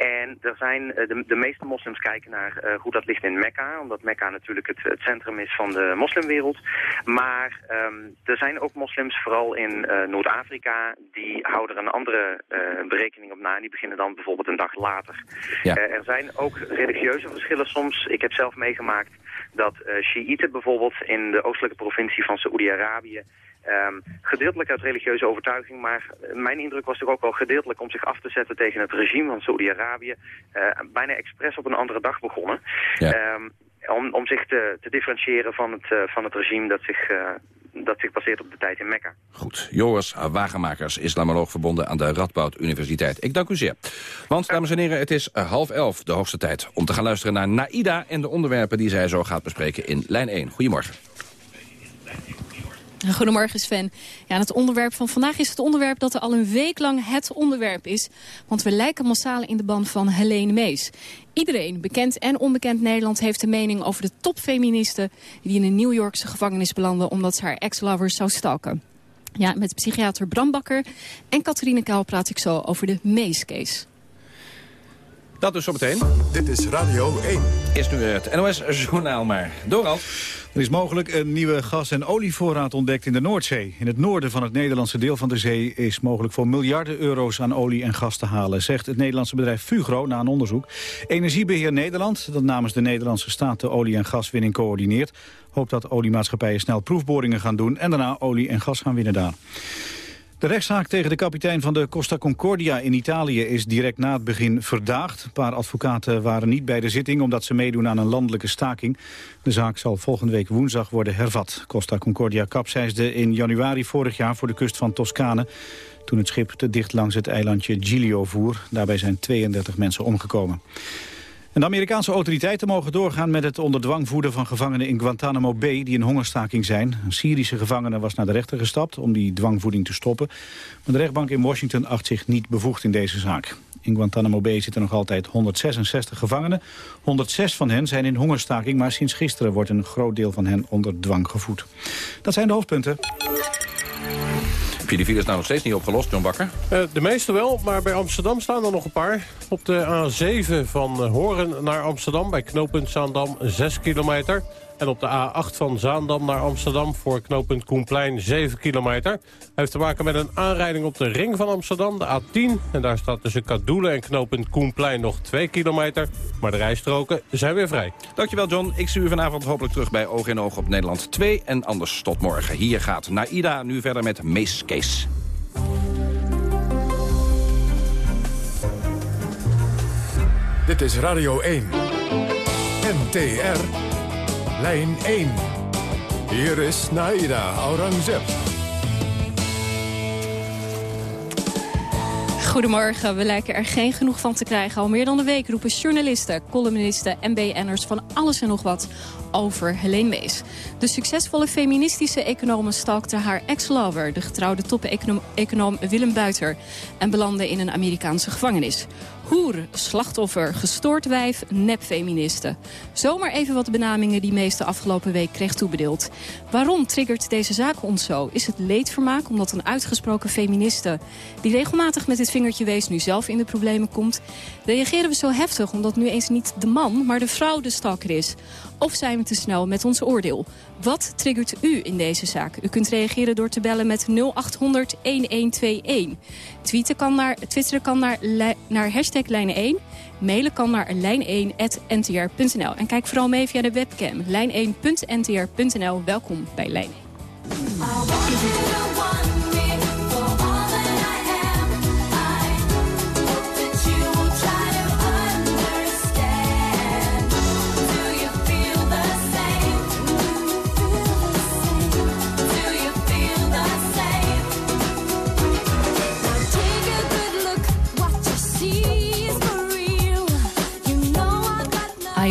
En er zijn, uh, de, de, meeste moslims kijken naar uh, hoe dat ligt in Mekka, omdat Mekka natuurlijk het, het centrum is van de moslimwereld. Maar um, er zijn ook moslims, vooral in uh, Noord-Afrika, die houden er een andere berekening op na. En die beginnen dan bijvoorbeeld een dag later. Ja. er zijn ook religieuze verschillen soms. Ik heb zelf meegemaakt dat Shiiten bijvoorbeeld in de oostelijke provincie van Saoedi-Arabië Um, gedeeltelijk uit religieuze overtuiging, maar mijn indruk was toch ook wel gedeeltelijk om zich af te zetten tegen het regime van Saudi-Arabië. Uh, bijna expres op een andere dag begonnen. Ja. Um, om, om zich te, te differentiëren van het, uh, van het regime dat zich, uh, dat zich baseert op de tijd in Mekka. Goed. Joris Wagenmakers, islamoloog verbonden aan de Radboud Universiteit. Ik dank u zeer. Want, dames en heren, het is half elf, de hoogste tijd... om te gaan luisteren naar Naida en de onderwerpen die zij zo gaat bespreken in lijn 1. Goedemorgen. Goedemorgen Sven. Ja, het onderwerp van vandaag is het onderwerp dat er al een week lang het onderwerp is. Want we lijken massaal in de band van Helene Mees. Iedereen, bekend en onbekend Nederland, heeft een mening over de topfeministen... die in een New Yorkse gevangenis belanden omdat ze haar ex-lovers zou stalken. Ja, met psychiater Bram Bakker en Catharine Kaal praat ik zo over de Mees-case. Dat dus zometeen. Dit is Radio 1. Is nu het NOS-journaal maar. Dorald. Er is mogelijk een nieuwe gas- en olievoorraad ontdekt in de Noordzee. In het noorden van het Nederlandse deel van de zee is mogelijk voor miljarden euro's aan olie en gas te halen, zegt het Nederlandse bedrijf Fugro na een onderzoek. Energiebeheer Nederland, dat namens de Nederlandse staat de olie- en gaswinning coördineert, hoopt dat oliemaatschappijen snel proefboringen gaan doen en daarna olie en gas gaan winnen daar. De rechtszaak tegen de kapitein van de Costa Concordia in Italië is direct na het begin verdaagd. Een paar advocaten waren niet bij de zitting omdat ze meedoen aan een landelijke staking. De zaak zal volgende week woensdag worden hervat. Costa Concordia kapseisde in januari vorig jaar voor de kust van Toscane. Toen het schip te dicht langs het eilandje Giglio voer. Daarbij zijn 32 mensen omgekomen. De Amerikaanse autoriteiten mogen doorgaan met het onder dwang voeden van gevangenen in Guantanamo Bay die in hongerstaking zijn. Een Syrische gevangene was naar de rechter gestapt om die dwangvoeding te stoppen. Maar de rechtbank in Washington acht zich niet bevoegd in deze zaak. In Guantanamo Bay zitten nog altijd 166 gevangenen. 106 van hen zijn in hongerstaking, maar sinds gisteren wordt een groot deel van hen onder dwang gevoed. Dat zijn de hoofdpunten. Je die files nou nog steeds niet opgelost, John Bakker? Uh, de meeste wel, maar bij Amsterdam staan er nog een paar. Op de A7 van Horen naar Amsterdam bij knooppunt Zaandam 6 kilometer. En op de A8 van Zaandam naar Amsterdam voor knooppunt Koenplein 7 kilometer. Heeft te maken met een aanrijding op de ring van Amsterdam, de A10. En daar staat tussen Kadoelen en knooppunt Koenplein nog 2 kilometer. Maar de rijstroken zijn weer vrij. Dankjewel John. Ik zie u vanavond hopelijk terug bij Oog in Oog op Nederland 2. En anders tot morgen. Hier gaat Naida nu verder met Mees Kees. Dit is Radio 1. NTR. Lijn 1. Hier is Naida Aurangzeb. Goedemorgen, we lijken er geen genoeg van te krijgen. Al meer dan een week roepen journalisten, columnisten en BN'ers van alles en nog wat over Helene Mees. De succesvolle feministische econoom stalkte haar ex-lover... de getrouwde top-econoom Willem Buiter... en belandde in een Amerikaanse gevangenis. Hoer, slachtoffer, gestoord wijf, nepfeministe. Zomaar even wat benamingen die meeste afgelopen week kreeg toebedeeld. Waarom triggert deze zaak ons zo? Is het leedvermaak omdat een uitgesproken feministe... die regelmatig met dit vingertje wees nu zelf in de problemen komt? Reageren we zo heftig omdat nu eens niet de man, maar de vrouw de stalker is? Of zijn we te snel met ons oordeel? Wat triggert u in deze zaak? U kunt reageren door te bellen met 0800 1121. Tweeten kan naar, twitteren kan naar, hashtag lijn1. Mailen kan naar lijn1.ntr.nl. En kijk vooral mee via de webcam lijn1.ntr.nl. Welkom bij Lijn 1.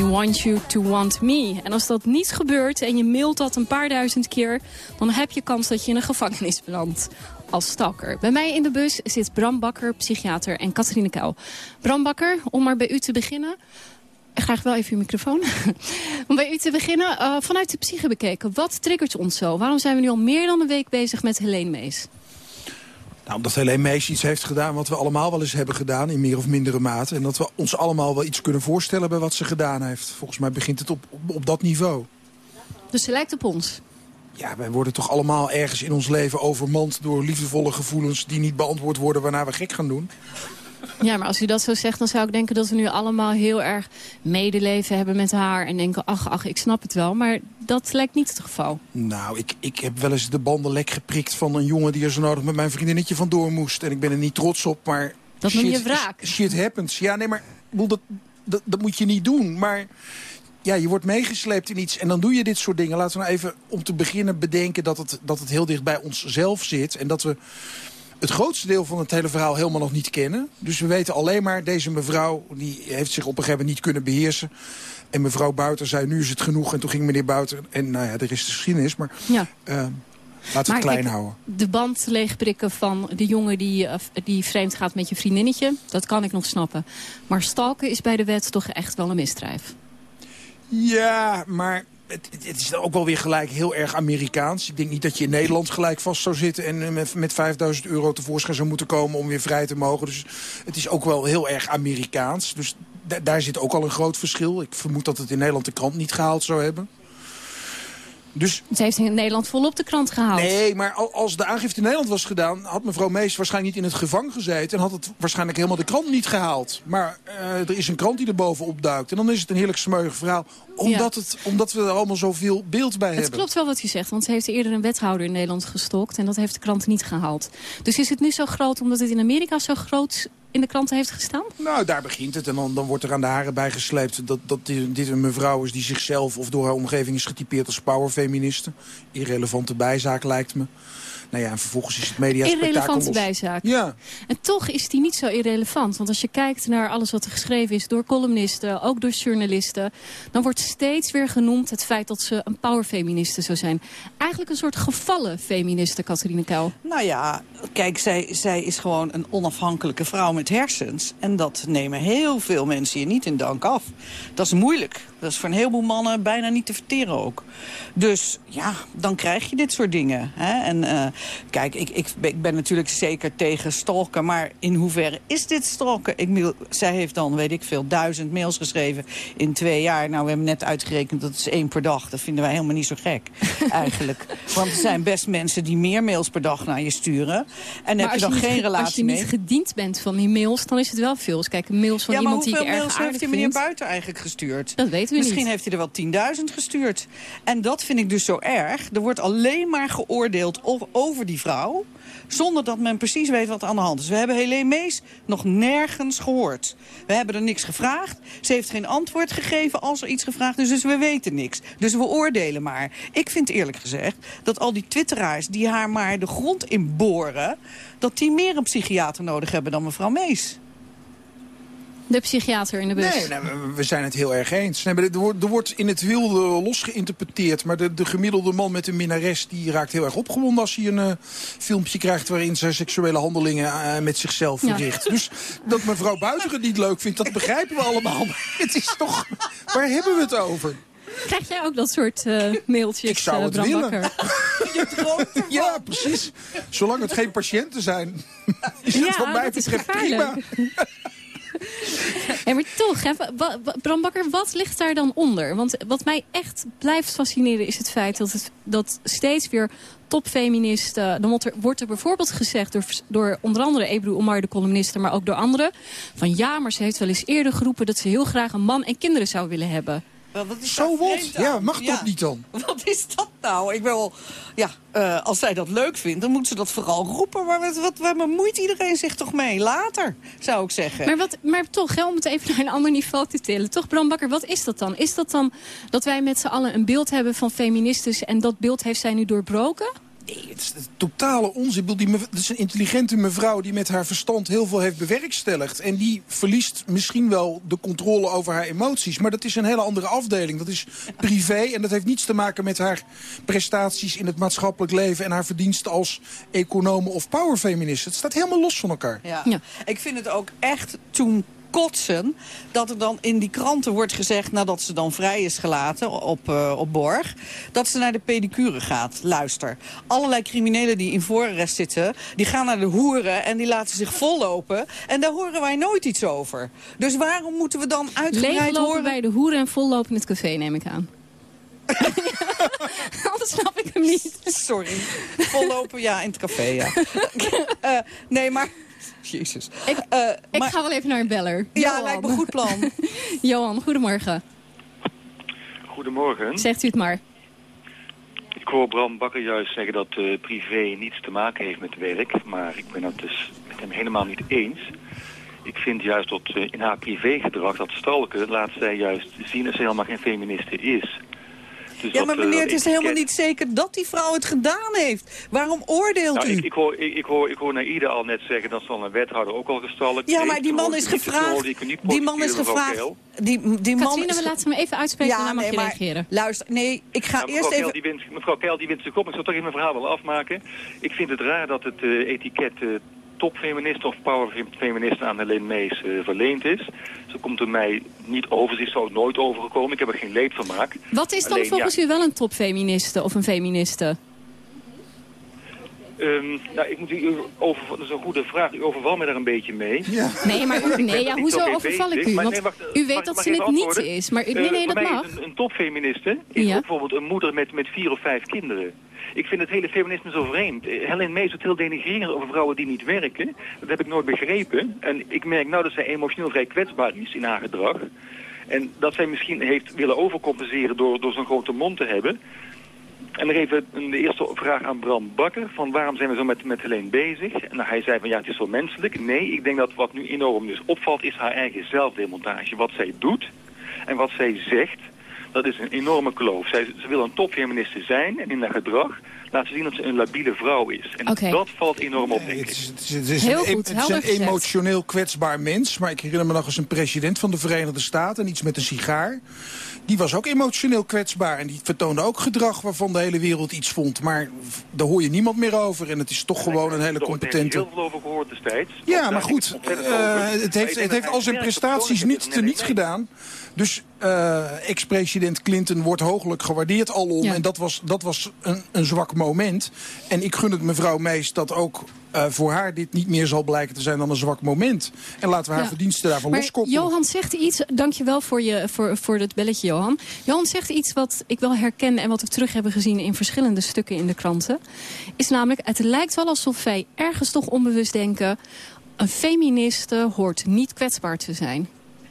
I want you to want me. En als dat niet gebeurt en je mailt dat een paar duizend keer... dan heb je kans dat je in een gevangenis belandt als stalker. Bij mij in de bus zit Bram Bakker, psychiater en Catharine Kuil. Bram Bakker, om maar bij u te beginnen... Graag wel even uw microfoon. [LAUGHS] Om bij u te beginnen, uh, vanuit de psyche bekeken. Wat triggert ons zo? Waarom zijn we nu al meer dan een week bezig met Helene Mees? Nou, omdat Helene Mees iets heeft gedaan wat we allemaal wel eens hebben gedaan... in meer of mindere mate. En dat we ons allemaal wel iets kunnen voorstellen bij wat ze gedaan heeft. Volgens mij begint het op, op, op dat niveau. Dus ze lijkt op ons? Ja, wij worden toch allemaal ergens in ons leven overmand... door liefdevolle gevoelens die niet beantwoord worden... waarna we gek gaan doen. Ja, maar als u dat zo zegt, dan zou ik denken dat we nu allemaal heel erg medeleven hebben met haar. En denken, ach, ach, ik snap het wel. Maar dat lijkt niet het geval. Nou, ik, ik heb wel eens de banden lek geprikt van een jongen die er zo nodig met mijn vriendinnetje vandoor moest. En ik ben er niet trots op, maar... Dat noem je wraak. Shit happens. Ja, nee, maar dat, dat, dat moet je niet doen. Maar ja, je wordt meegesleept in iets en dan doe je dit soort dingen. Laten we nou even om te beginnen bedenken dat het, dat het heel dicht bij onszelf zit. En dat we het grootste deel van het hele verhaal helemaal nog niet kennen. Dus we weten alleen maar, deze mevrouw die heeft zich op een gegeven moment niet kunnen beheersen. En mevrouw Buiten zei, nu is het genoeg. En toen ging meneer Buiten, en nou ja, er is de geschiedenis. Maar ja. Uh, laten we het klein houden. De band leegprikken van de jongen die, uh, die vreemd gaat met je vriendinnetje... dat kan ik nog snappen. Maar stalken is bij de wet toch echt wel een misdrijf. Ja, maar het, is ook wel weer gelijk heel erg Amerikaans. Ik denk niet dat je in Nederland gelijk vast zou zitten... en eh, met, met 5000 euro tevoorschijn zou moeten komen om weer vrij te mogen. Dus het is ook wel heel erg Amerikaans. Dus daar zit ook al een groot verschil. Ik vermoed dat het in Nederland de krant niet gehaald zou hebben. Dus... Ze heeft in Nederland volop de krant gehaald. Nee, maar als de aangifte in Nederland was gedaan... had mevrouw Mees waarschijnlijk niet in het gevangen gezeten... en had het waarschijnlijk helemaal de krant niet gehaald. Maar uh, er is een krant die er bovenop duikt. En dan is het een heerlijk smeuig verhaal. Omdat, het, omdat we er allemaal zoveel beeld bij hebben. Het klopt wel wat u zegt, want ze heeft eerder een wethouder in Nederland gestokt... en dat heeft de krant niet gehaald. Dus is het nu zo groot omdat het in Amerika zo groot in de kranten heeft gestaan? Nou, daar begint het. En dan, dan wordt er aan de haren bijgesleept dat, dat dit een mevrouw is die zichzelf of door haar omgeving is getypeerd als powerfeministe. Irrelevante bijzaak lijkt me. Nou ja, en vervolgens is het media Irrelevante bijzaak. Ja. En toch is die niet zo irrelevant. Want als je kijkt naar alles wat er geschreven is door columnisten, ook door journalisten... dan wordt steeds weer genoemd het feit dat ze een powerfeministe zou zijn. Eigenlijk een soort gevallen feministe, Catharine Kuil. Nou ja, kijk, zij, zij is gewoon een onafhankelijke vrouw met hersens. En dat nemen heel veel mensen je niet in dank af. Dat is moeilijk. Dat is voor een heleboel mannen bijna niet te verteren ook. Dus ja, dan krijg je dit soort dingen. Hè? En uh, kijk, ik, ik, ik, ben natuurlijk zeker tegen stalken. Maar in hoeverre is dit stalken? Ik, zij heeft dan, weet ik veel, duizend mails geschreven in twee jaar. Nou, we hebben net uitgerekend dat is één per dag. Dat vinden wij helemaal niet zo gek, eigenlijk. [LAUGHS] Want er zijn best mensen die meer mails per dag naar je sturen. En heb je dan geen relatie mee. Als je niet gediend bent van die mails, dan is het wel veel. Dus kijk, mails van iemand die ik erg hoeveel mails heeft die meneer Buiten eigenlijk gestuurd? Dat weten we Misschien niet. heeft hij er wel 10.000 gestuurd. En dat vind ik dus zo erg. Er wordt alleen maar geoordeeld over die vrouw... zonder dat men precies weet wat aan de hand is. We hebben Helene Mees nog nergens gehoord. We hebben er niks gevraagd. Ze heeft geen antwoord gegeven als er iets gevraagd is. Dus we weten niks. Dus we oordelen maar. Ik vind eerlijk gezegd dat al die twitteraars die haar maar de grond inboren... dat die meer een psychiater nodig hebben dan mevrouw Mees. De psychiater in de bus. Nee, nee we zijn het heel erg eens. Nee, er, wordt, er, wordt, in het wilde los geïnterpreteerd. Maar de, de, gemiddelde man met een minnares die raakt heel erg opgewonden... als hij een uh, filmpje krijgt waarin ze seksuele handelingen uh, met zichzelf verricht. Ja. Dus dat mevrouw Buizer het niet leuk vindt, dat begrijpen we allemaal. Maar [LAUGHS] het is toch... Waar hebben we het over? Krijg jij ook dat soort uh, mailtjes, Ik zou het willen. [LAUGHS] ja, precies. Zolang het geen patiënten zijn, [LAUGHS] is het ja, wat mij betreft prima. [LAUGHS] En maar toch, hè, Bram Bakker, wat ligt daar dan onder? Want wat mij echt blijft fascineren is het feit dat, het, dat steeds weer topfeministen... dan wordt er, wordt er bijvoorbeeld gezegd door, door onder andere Ebru Omar, de columniste... maar ook door anderen, van ja, maar ze heeft wel eens eerder geroepen... dat ze heel graag een man en kinderen zou willen hebben. Zo wat? Ja, mag ja. dat niet dan? [LAUGHS] Wat is dat nou? Ik wil, ja, uh, als zij dat leuk vindt, dan moet ze dat vooral roepen. Maar wat, wat, waar bemoeit iedereen zich toch mee? Later, zou ik zeggen. Maar, wat, maar toch, hè, om het even [LAUGHS] naar een ander niveau te tillen. Toch, Bram Bakker, wat is dat dan? Is dat dan dat wij met z'n allen een beeld hebben van feministes... en dat beeld heeft zij nu doorbroken? Nee, het is een totale onzin. Die het is een intelligente mevrouw die met haar verstand heel veel heeft bewerkstelligd. En die verliest misschien wel de controle over haar emoties. Maar dat is een hele andere afdeling. Dat is privé en dat heeft niets te maken met haar prestaties in het maatschappelijk leven... en haar verdiensten als economen of powerfeminist. Het staat helemaal los van elkaar. Ja. ja. Ik vind het ook echt toen kotsen dat er dan in die kranten wordt gezegd... nadat ze dan vrij is gelaten op, uh, op borg... dat ze naar de pedicure gaat. Luister, allerlei criminelen die in voorarrest zitten... die gaan naar de hoeren en die laten zich vollopen. En daar horen wij nooit iets over. Dus waarom moeten we dan uitgebreid horen... bij de hoeren en vollopen in het café, neem ik aan. [LAUGHS] Anders snap ik hem niet. Sorry. Vollopen, ja, in het café, ja. uh, [LAUGHS] nee, maar... [LAUGHS] Jezus. Ik, uh, ik maar... ga wel even naar een beller. Ja, Johan. lijkt me een goed plan. [LAUGHS] Johan, goedemorgen. Goedemorgen. Zegt u het maar. Ik hoor Bram Bakker juist zeggen dat uh, privé niets te maken heeft met werk. Maar ik ben het dus met hem helemaal niet eens. Ik vind juist dat uh, in haar privégedrag, dat stalken, laat zij juist zien dat ze helemaal geen feministe is. Dus ja, maar dat, meneer, uh, het is helemaal niet zeker dat die vrouw het gedaan heeft. Waarom oordeelt nou, u? Ik, ik, hoor, ik, ik, hoor, ik hoor Naïda al net zeggen dat ze al een wethouder ook al gestalkt Ja, maar die man is gevraagd. Die man is gevraagd. Die, die man Katrine, we laten hem even uitspreken ja, en dan mag nee, je maar, reageren. Luister, nee, ik ga ja, eerst even... Wint, mevrouw Keil, die wint zich op. Ik zal toch even mijn verhaal wel afmaken. Ik vind het raar dat het uh, etiket... Uh, topfeminist of powerfeminist aan Helene Mees uh, verleend is. Ze komt er mij niet over, ze is zo nooit overgekomen. Ik heb er geen leed van gemaakt. Wat is dan Alleen, volgens ja, u wel een topfeministe of een feministe? Ehm, nou, ik moet u over, dat is een goede vraag. U overvalt me daar een beetje mee. Ja. Nee, maar [LAUGHS] u, nee, ja, hoezo overval ik u? Maar Want nee, wacht, u weet mag- dat mag ze het niet is. Maar u, Eh, nee, nee, voor dat mag. is een, een topfeministe is Ja. bijvoorbeeld een moeder met, met vier of vijf kinderen. Ik vind het hele feminisme zo vreemd. Eh, Helen Mees het heel denigreren over vrouwen die niet werken. Dat heb ik nooit begrepen. En ik merk nou dat zij emotioneel vrij kwetsbaar is in haar gedrag. En dat zij misschien heeft willen overcompenseren door, door zo'n grote mond te hebben. En nog even de eerste vraag aan Bram Bakker. Van waarom zijn we zo met, met Helene bezig? En hij zei van ja, het is zo menselijk. Nee, ik denk dat wat nu enorm dus opvalt is haar eigen zelfdemontage. Wat zij doet en wat zij zegt, dat is een enorme kloof. Zij, ze wil een topfeministe zijn en in haar gedrag laat ze zien dat ze een labiele vrouw is. En dat valt enorm op, denk ik. Het is, het is Heel een, goed, het is helder een gezegd. emotioneel kwetsbaar mens. Maar ik herinner me nog eens een president van de Verenigde Staten. En iets met een sigaar. Die was ook emotioneel kwetsbaar. En die vertoonde ook gedrag waarvan de hele wereld iets vond. Maar daar hoor je niemand meer over. En het is toch gewoon een hele heb ik competente... heel veel over gehoord destijds. Ja, maar goed, eh, het heeft, het heeft al zijn prestaties niet teniet gedaan. Dus eh, ex-president Clinton wordt hooglijk gewaardeerd alom. Ja. En dat was, dat was een, een zwak moment. En ik gun het mevrouw Mees dat ook eh, voor haar dit niet meer zal blijken te zijn dan een zwak moment. En laten we haar Ja. verdiensten daarvan Maar loskoppelen. Johan zegt iets, dankjewel voor, je, voor, voor het belletje Johan. Johan zegt iets wat ik wel herken en wat we terug hebben gezien in verschillende stukken in de kranten. Is namelijk, het lijkt wel alsof wij ergens toch onbewust denken... een feministe hoort niet kwetsbaar te zijn.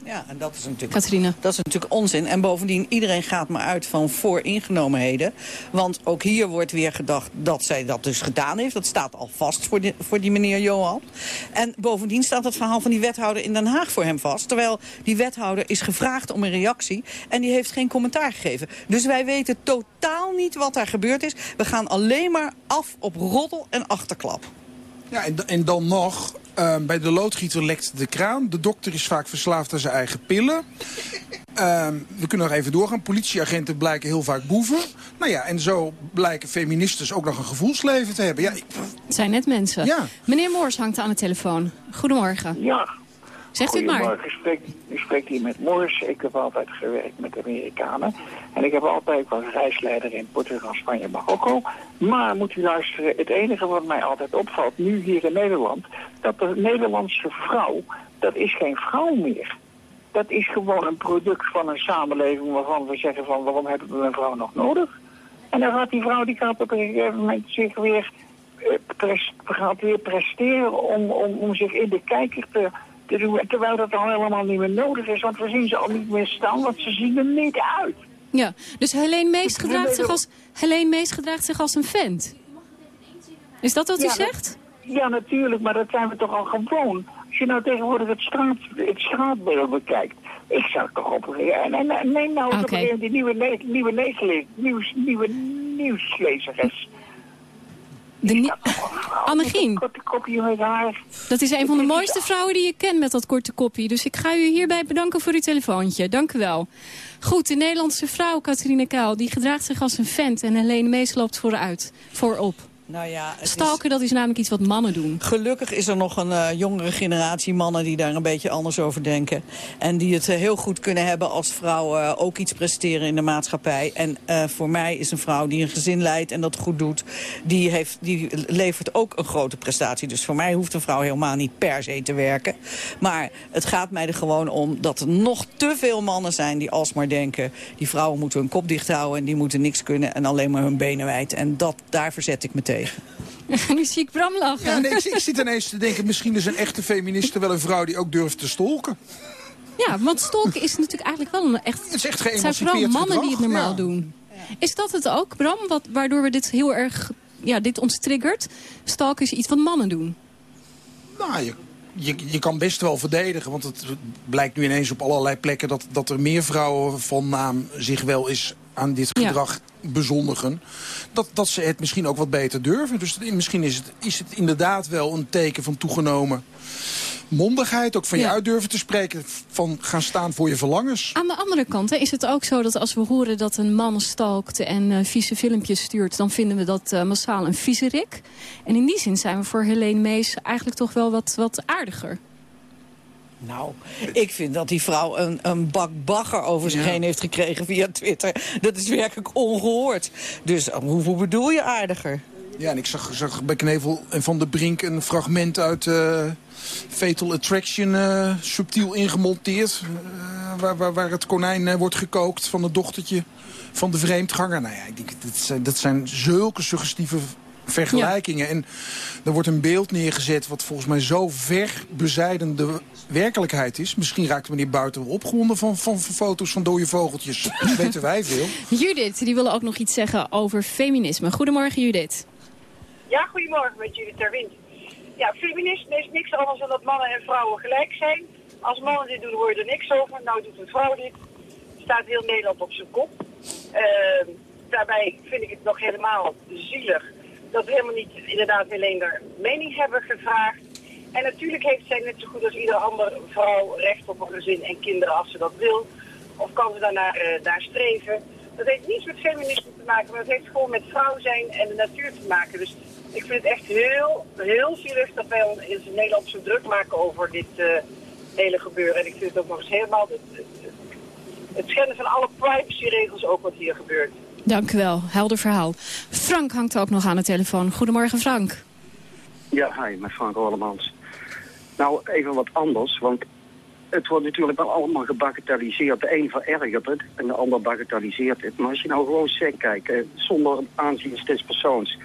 Ja, en dat is natuurlijk, dat is natuurlijk onzin. En bovendien, iedereen gaat maar uit van vooringenomenheden. Want ook hier wordt weer gedacht dat zij dat dus gedaan heeft. Dat staat al vast voor die, voor die meneer Johan. En bovendien staat het verhaal van die wethouder in Den Haag voor hem vast. Terwijl die wethouder is gevraagd om een reactie. En die heeft geen commentaar gegeven. Dus wij weten totaal niet wat daar gebeurd is. We gaan alleen maar af op roddel en achterklap. Ja, en, en dan nog, eh, bij de loodgieter lekt de kraan. De dokter is vaak verslaafd aan zijn eigen pillen. Ehm, we kunnen nog even doorgaan. Politieagenten blijken heel vaak boeven. Nou ja, en zo blijken feministes ook nog een gevoelsleven te hebben. Ja, ik- Het zijn net mensen. Ja. Meneer Moors hangt aan de telefoon. Goedemorgen. Ja. Zegt u maar. Spreekt, u spreekt hier met Morris. Ik heb altijd gewerkt met Amerikanen. En ik heb altijd was reisleider in Portugal, Spanje, Marokko. Maar moet u luisteren, het enige wat mij altijd opvalt, nu hier in Nederland... dat de Nederlandse vrouw, dat is geen vrouw meer. Dat is gewoon een product van een samenleving waarvan we zeggen van... waarom hebben we een vrouw nog nodig? En dan gaat die vrouw, die gaat op een gegeven moment zich weer, eh, pres- gaat weer presteren om, om, om zich in de kijker te. Terwijl dat al helemaal niet meer nodig is, want we zien ze al niet meer staan, want ze zien er niet uit. Ja, dus Helene Mees gedraagt zich als, Helene Mees gedraagt zich als een vent. Is dat wat u Ja, dat- zegt? Ja, natuurlijk, maar dat zijn we toch al gewoon. Als je nou tegenwoordig het, straat, het straatbeeld bekijkt, ik zou toch op... En, en, en neem nou moment die nieuwe, nieuwe, nieuws, nieuwe nieuwslezeres. De Annegien. Dat is een van de mooiste vrouwen die je kent met dat korte koppie. Dus ik ga u hierbij bedanken voor uw telefoontje. Dank u wel. Goed, de Nederlandse vrouw, Catharine Kuil, die gedraagt zich als een vent. En Helene Mees loopt vooruit, voorop. Nou ja, het is- Stalken, dat is namelijk iets wat mannen doen. Gelukkig is er nog een eh, jongere generatie mannen die daar een beetje anders over denken. En die het eh, heel goed kunnen hebben als vrouwen eh, ook iets presteren in de maatschappij. En voor mij is een vrouw die een gezin leidt en dat goed doet, die, heeft, die levert ook een grote prestatie. Dus voor mij hoeft een vrouw helemaal niet per se te werken. Maar het gaat mij er gewoon om dat er nog te veel mannen zijn die alsmaar denken... die vrouwen moeten hun kop dicht houden en die moeten niks kunnen en alleen maar hun benen wijd. En dat, daar verzet ik me tegen. [LAUGHS] nu zie ik Bram lachen. ja, nee, ik, ik zit ineens te denken, misschien is een echte feministe wel een vrouw die ook durft te stolken. Ja, want stalken is natuurlijk eigenlijk wel een echt... Het is echt Het zijn vooral mannen die het normaal ja. doen. Is dat het ook, Bram, wat, waardoor we dit heel erg... Ja, dit ons triggert? Stalken is iets wat mannen doen. Nou, je, je, je kan best wel verdedigen, want het blijkt nu ineens op allerlei plekken... dat, dat er meer vrouwen van naam zich wel eens aan dit Ja. gedrag bezondigen. Dat, dat ze het misschien ook wat beter durven. Dus misschien is het, is het inderdaad wel een teken van toegenomen mondigheid. Ook van je Ja. uit durven te spreken, van gaan staan voor je verlangens. Aan de andere kant hè, is het ook zo dat als we horen dat een man stalkt en eh, vieze filmpjes stuurt... dan vinden we dat eh, massaal een viezerik. En in die zin zijn we voor Helene Mees eigenlijk toch wel wat, wat aardiger. Nou, ik vind dat die vrouw een, een bak bagger over zich heen heeft gekregen via Twitter. Dat is werkelijk ongehoord. Dus hoe, hoe bedoel je aardiger? Ja, en ik zag, zag bij Knevel en Van der Brink een fragment uit uh, Fatal Attraction uh, subtiel ingemonteerd. Uh, waar, waar, waar het konijn wordt gekookt van het dochtertje van de vreemdganger. Nou ja, ik denk, dat zijn, dat zijn zulke suggestieve vergelijkingen. En er wordt een beeld neergezet wat volgens mij zo ver bezijden de werkelijkheid is. Misschien raakt meneer Buiten opgewonden van, van, foto's van dode vogeltjes. Dat [LAUGHS] weten wij veel. Judith, die willen ook nog iets zeggen over feminisme. Goedemorgen Judith. Ja, goedemorgen met Judith Terwind. Ja, feminisme is niks anders dan dat mannen en vrouwen gelijk zijn. Als mannen dit doen, hoor je er niks over. Nou doet een vrouw dit. Staat heel Nederland op zijn kop. Uh, daarbij vind ik het nog helemaal zielig dat we helemaal niet inderdaad haar mening hebben gevraagd. En natuurlijk heeft zij net zo goed als iedere andere vrouw recht op een gezin en kinderen als ze dat wil. Of kan ze daarnaar uh, daar streven. Dat heeft niets met feminisme te maken, maar het heeft gewoon met vrouw zijn en de natuur te maken. Dus ik vind het echt heel, heel zielig dat wij ons in Nederland zo druk maken over dit uh, hele gebeuren. En ik vind het ook nog eens helemaal het schenden van alle privacyregels ook wat hier gebeurt. Dank u wel, helder verhaal. Frank hangt ook nog aan de telefoon. Goedemorgen Frank. Ja, hi, met Frank Orlemans. Nou, even wat anders, want het wordt natuurlijk wel allemaal gebagatelliseerd. De een verergert het en de ander bagatelliseert het. Maar als je nou gewoon zegt, kijk, eh, zonder aanzien des persoons...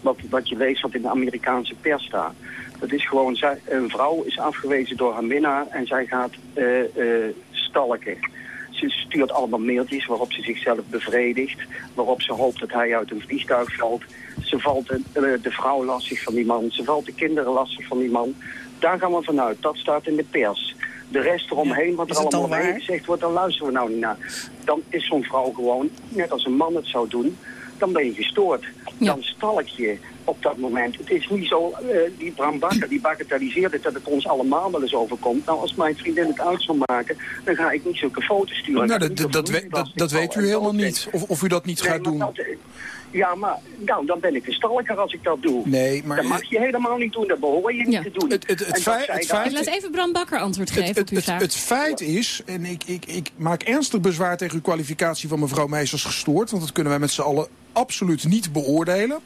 Wat, wat je leest wat in de Amerikaanse pers staat... dat is gewoon, zij, een vrouw is afgewezen door haar minnaar en zij gaat uh, stalken. Ze stuurt allemaal mailtjes waarop ze zichzelf bevredigt. Waarop ze hoopt dat hij uit een vliegtuig valt. Ze valt de, de vrouw lastig van die man. Ze valt de kinderen lastig van die man. Daar gaan we vanuit. Dat staat in de pers. De rest eromheen, wat er allemaal omheen gezegd wordt, daar luisteren we nou niet naar. Dan is zo'n vrouw gewoon, net als een man het zou doen, dan ben je gestoord. Dan stalk je op dat moment. Het is niet zo, uh, die Bram Bakker, die bagatelliseert het dat het ons allemaal wel eens overkomt. Nou, als mijn vriendin het uit zal maken, dan ga ik niet zulke foto's sturen. Nou, dat, dat, dat, dat, dat weet u helemaal niet, of, of u dat niet gaat doen. Ja, maar nou, dan ben ik een stalker als ik dat doe. Nee, maar... Dat mag je helemaal niet doen, dat behoor je niet te doen. Het, het, het, feit, het feit... Laat even Bram Bakker antwoord geven het, het, het, feit is, en ik, ik, ik maak ernstig bezwaar tegen uw kwalificatie van mevrouw Meesters gestoord... want dat kunnen wij met z'n allen absoluut niet beoordelen.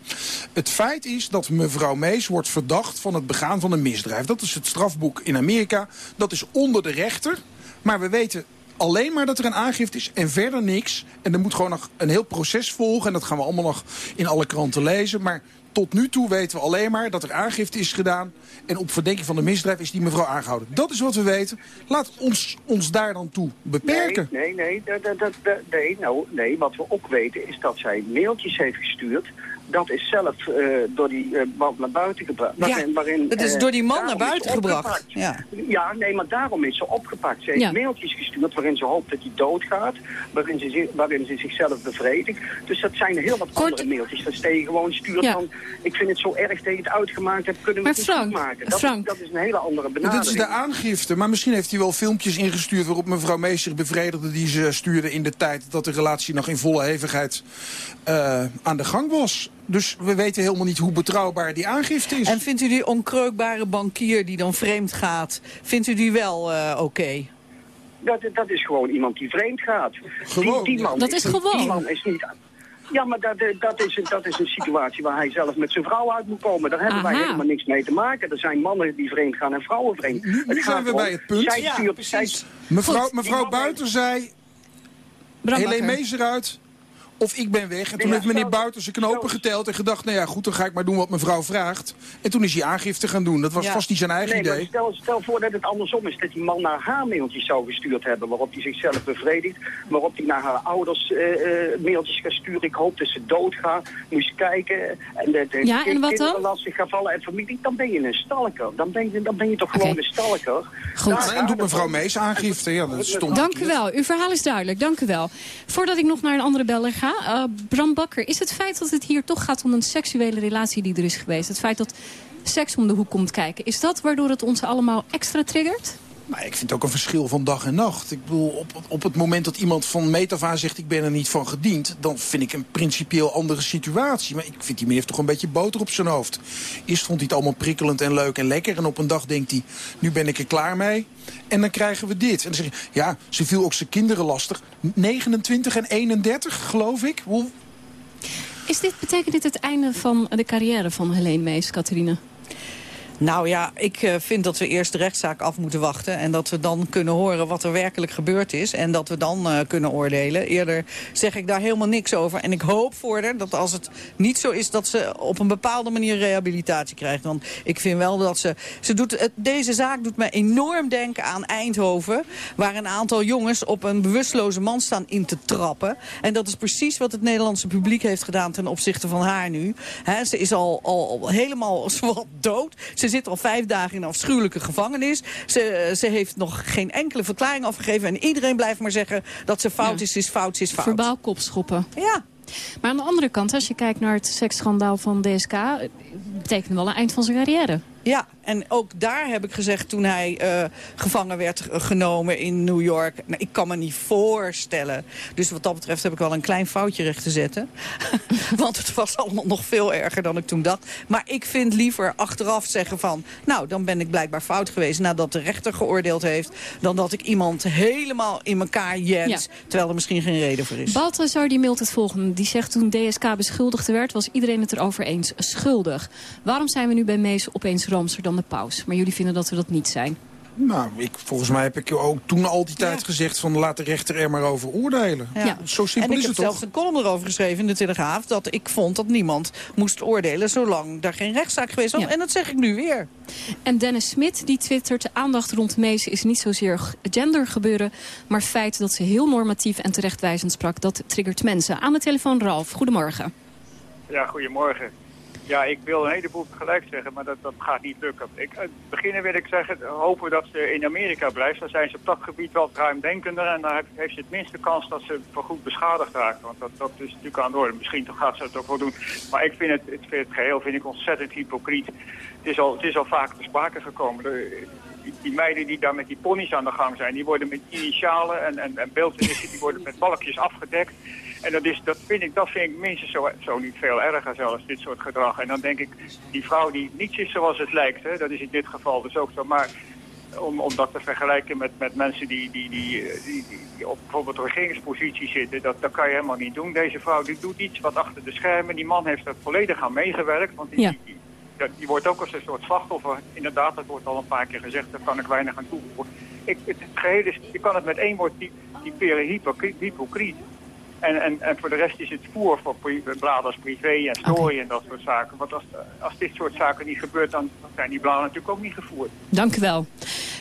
Het feit is dat mevrouw Mees wordt verdacht van het begaan van een misdrijf. Dat is het strafboek in Amerika. Dat is onder de rechter. Maar we weten alleen maar dat er een aangifte is en verder niks. En er moet gewoon nog een heel proces volgen. En dat gaan we allemaal nog in alle kranten lezen. Maar tot nu toe weten we alleen maar dat er aangifte is gedaan. En op verdenking van de misdrijf is die mevrouw aangehouden. Dat is wat we weten. Laat ons ons daar dan toe beperken. Nee, nee, nee, dat, nee, nou, nee. Wat we ook weten is dat zij mailtjes heeft gestuurd dat is zelf uh, door die uh, man naar buiten gebracht. Ja, waarin, het is door die man naar buiten gebracht. Ja. ja, nee, maar daarom is ze opgepakt. Ze heeft ja. mailtjes gestuurd waarin ze hoopt dat hij doodgaat. Waarin ze, waarin ze zichzelf bevredigt. Dus dat zijn heel wat Kort... andere mailtjes. Dat je gewoon stuurt ja. van... ik vind het zo erg dat je het uitgemaakt hebt. Kunnen we maar het Frank, niet maken? Dat, Frank. dat is een hele andere benadering. Dit is de aangifte. Maar misschien heeft hij wel filmpjes ingestuurd... waarop mevrouw Mees zich bevredigde die ze stuurde in de tijd... dat de relatie nog in volle hevigheid uh, aan de gang was. Dus we weten helemaal niet hoe betrouwbaar die aangifte is. En vindt u die onkreukbare bankier die dan vreemd gaat... vindt u die wel uh, oké? Okay? Dat, dat is gewoon iemand die vreemd gaat. Gewoon. Die, die man dat is, gewoon. Die man is niet... Ja, maar dat, dat, is, dat is een situatie waar hij zelf met zijn vrouw uit moet komen. Daar hebben Aha. wij helemaal niks mee te maken. Er zijn mannen die vreemd gaan en vrouwen vreemd. Nu, nu zijn we om, bij het punt. Zij stuurt, zij, mevrouw mevrouw Buiten zei... Helene Mees eruit, of ik ben weg. En toen Ja, heeft meneer Buiten zijn knopen geteld en gedacht... nou ja, goed, dan ga ik maar doen wat mevrouw vraagt. En toen is hij aangifte gaan doen. Dat was Ja. vast niet zijn eigen nee, maar idee. Stel, stel voor dat het andersom is. Dat die man naar haar mailtjes zou gestuurd hebben. Waarop hij zichzelf bevredigt. Waarop hij naar haar ouders eh, eh, mailtjes gaat sturen. Ik hoop dat ze doodgaat. Moest kijken. En de, de Ja, en wat dan? lastig gaan vallen. En familie. Dan ben je een stalker. Dan ben je, dan ben je toch gewoon een stalker. Goed. Daar En gaat doet mevrouw. Mees aangifte. Ja, dat stond Dank u wel. Uw verhaal is duidelijk. Dank u wel. Voordat ik nog naar een andere beller ga. Eh, Bram Bakker, is het feit dat het hier toch gaat om een seksuele relatie die er is geweest. Het feit dat seks om de hoek komt kijken. Is dat waardoor het ons allemaal extra triggert? Maar ik vind ook een verschil van dag en nacht. Ik bedoel, op, op het moment dat iemand van meet af aan zegt... ik ben er niet van gediend, dan vind ik een principieel andere situatie. Maar ik vind die meneer heeft toch een beetje boter op zijn hoofd. Eerst vond hij het allemaal prikkelend en leuk en lekker. En op een dag denkt hij, nu ben ik er klaar mee. En dan krijgen we dit. En dan zeg je, ja, ze viel ook zijn kinderen lastig. 29 en 31, geloof ik. Is dit, betekent dit het einde van de carrière van Helene Mees, Catharine? Nou ja, ik uh, vind dat we eerst de rechtszaak af moeten wachten... en dat we dan kunnen horen wat er werkelijk gebeurd is... en dat we dan uh, kunnen oordelen. Eerder zeg ik daar helemaal niks over. En ik hoop voor dat als het niet zo is... dat ze op een bepaalde manier rehabilitatie krijgt. Want ik vind wel dat ze... ze doet, deze zaak doet me enorm denken aan Eindhoven... waar een aantal jongens op een bewusteloze man staan in te trappen. En dat is precies wat het Nederlandse publiek heeft gedaan... ten opzichte van haar nu. Ze is al, al, al helemaal [LAUGHS] zwart dood. Ze zit al vijf dagen in een afschuwelijke gevangenis. Ze, ze heeft nog geen enkele verklaring afgegeven. En iedereen blijft maar zeggen dat ze fout ja. is, is fout, is fout. Verbaal kopschoppen. Ja. Maar aan de andere kant, als je kijkt naar het seksschandaal van DSK... betekent wel een eind van zijn carrière. Ja, en ook daar heb ik gezegd toen hij uh, gevangen werd genomen in New York. Nou, ik kan me niet voorstellen. Dus wat dat betreft heb ik wel een klein foutje recht te zetten. [LAUGHS] Want het was allemaal nog veel erger dan ik toen dacht. Maar ik vind liever achteraf zeggen van... nou, dan ben ik blijkbaar fout geweest nadat de rechter geoordeeld heeft... dan dat ik iemand helemaal in elkaar jens, ja. terwijl er misschien geen reden voor is. Balthazar die mailt het volgende. Die zegt toen DSK beschuldigd werd, was iedereen het erover eens schuldig. Waarom zijn we nu bij Mees opeens roomser dan de paus? Maar jullie vinden dat we dat niet zijn. Nou, ik, volgens mij heb ik ook toen al die tijd ja. gezegd... van laat de rechter er maar over oordelen. Ja. Zo simpel en is het toch? zelfs een column erover geschreven in de Telegraaf... dat ik vond dat niemand moest oordelen zolang er geen rechtszaak geweest was. En dat zeg ik nu weer. En Dennis Smit die twittert... de aandacht rond Mees is niet zozeer gendergebeuren... maar het feit dat ze heel normatief en terechtwijzend sprak... dat triggert mensen. Aan de telefoon Ralf, goedemorgen. Ja, goedemorgen. Ja, ik wil een heleboel tegelijk zeggen, maar dat, dat gaat niet lukken. Ik, het beginnen wil ik zeggen, hopen dat ze in Amerika blijft. Dan zijn ze op dat gebied wat ruimdenkender en dan heeft ze het minste kans dat ze voorgoed beschadigd raakt. Want dat, dat is natuurlijk aan de orde. Misschien gaat ze het ook wel doen. Maar ik vind het, het, het geheel vind ik ontzettend hypocriet. Het is al, het is al vaak te sprake gekomen. Die, die, meiden die daar met die ponies aan de gang zijn, die worden met initialen en, en, en beeldenissen, die worden met balkjes afgedekt. En dat, is, dat, vind ik, dat vind ik minstens zo, zo niet veel erger zelfs, dit soort gedrag. En dan denk ik, die vrouw die niets is zoals het lijkt, hè, dat is in dit geval dus ook zo. Maar om, om dat te vergelijken met, met mensen die, die, die, die, die op bijvoorbeeld regeringspositie zitten, dat, dat kan je helemaal niet doen. Deze vrouw die doet iets wat achter de schermen. Die man heeft er volledig aan meegewerkt, want die, ja. die, die, die wordt ook als een soort slachtoffer. Inderdaad, dat wordt al een paar keer gezegd, daar kan ik weinig aan toevoegen. Ik, het, het geheel is, je kan het met één woord typeren, hypocriet. hypocriet. En, en, en voor de rest is het voer voor bladen als privé en story okay. en dat soort zaken. Want als, als dit soort zaken niet gebeurt, dan zijn die bladen natuurlijk ook niet gevoerd. Dank u wel.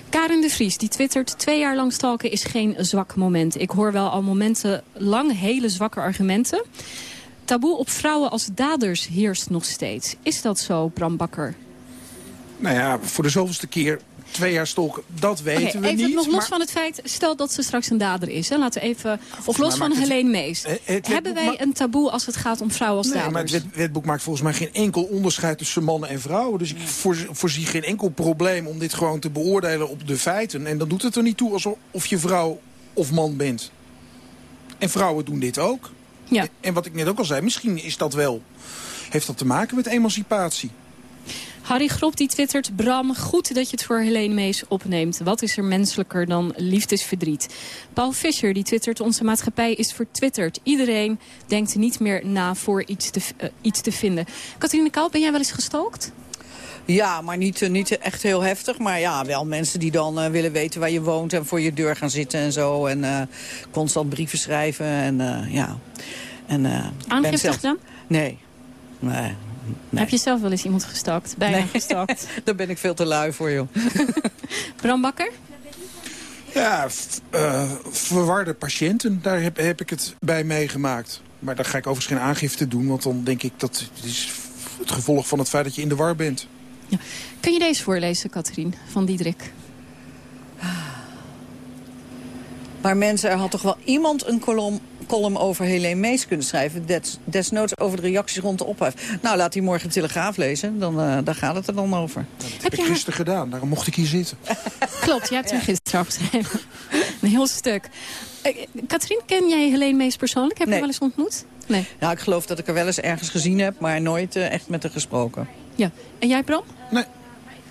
Karin de Vries, die twittert... twee jaar lang stalken is geen zwak moment. Ik hoor wel al momenten lang hele zwakke argumenten. Taboe op vrouwen als daders heerst nog steeds. Is dat zo, Bram Bakker? Nou ja, voor de zoveelste keer twee jaar stalken, dat weten okay, we even niet. nog los maar... van het feit, stel dat ze straks een dader is. Hè? Laten we even, of los van Helene Mees. Het, het Hebben wij een taboe als het gaat om vrouwen als nee, daders? maar het wet, wetboek maakt volgens mij geen enkel onderscheid tussen mannen en vrouwen. Dus ik voor, voorzie geen enkel probleem om dit gewoon te beoordelen op de feiten. En dan doet het er niet toe alsof je vrouw of man bent. En vrouwen doen dit ook. Ja. En wat ik net ook al zei, misschien is dat wel... heeft dat te maken met emancipatie. Harry Grop die twittert... Bram, goed dat je het voor Helene Mees opneemt. Wat is er menselijker dan liefdesverdriet? Paul Fischer die twittert... Onze maatschappij is vertwitterd. Iedereen denkt niet meer na voor iets te, uh, iets te vinden. Katrine Kaal, ben jij wel eens gestookt? Ja, maar niet, uh, niet echt heel heftig. Maar ja, wel mensen die dan uh, willen weten waar je woont... en voor je deur gaan zitten en zo. En uh, constant brieven schrijven. En ja... En, Aangifte zelf... gedaan? Nee. Nee. Nee. Heb je zelf wel eens iemand gestakt? Bijna nee. gestakt? [LAUGHS] Daar ben ik veel te lui voor, joh. [LAUGHS] Bram Bakker? Ja, uh, verwarde patiënten, daar heb, heb ik het bij meegemaakt. Maar daar ga ik overigens geen aangifte doen, want dan denk ik dat het is het gevolg van het feit dat je in de war bent. Ja. Kun je deze voorlezen, Katrien, van Diederik? Maar mensen, er had toch wel iemand een kolom column over Helene Mees kunnen schrijven. Des, desnoods over de reacties rond de ophef. Nou, laat hij morgen de Telegraaf lezen. Dan, uh, daar gaat het er dan over. Dat heb, heb ik gisteren haar... gedaan. Daarom mocht ik hier zitten. [LAUGHS] Klopt, je hebt hem ja. gisteren afgeschreven. een heel stuk. Uh, Katrien, ken jij Helene Mees persoonlijk? Heb je nee. wel eens ontmoet? Nee. Ja, ik geloof dat ik haar wel eens ergens gezien heb, maar nooit uh, echt met haar gesproken. Ja. En jij, Bram? Nee.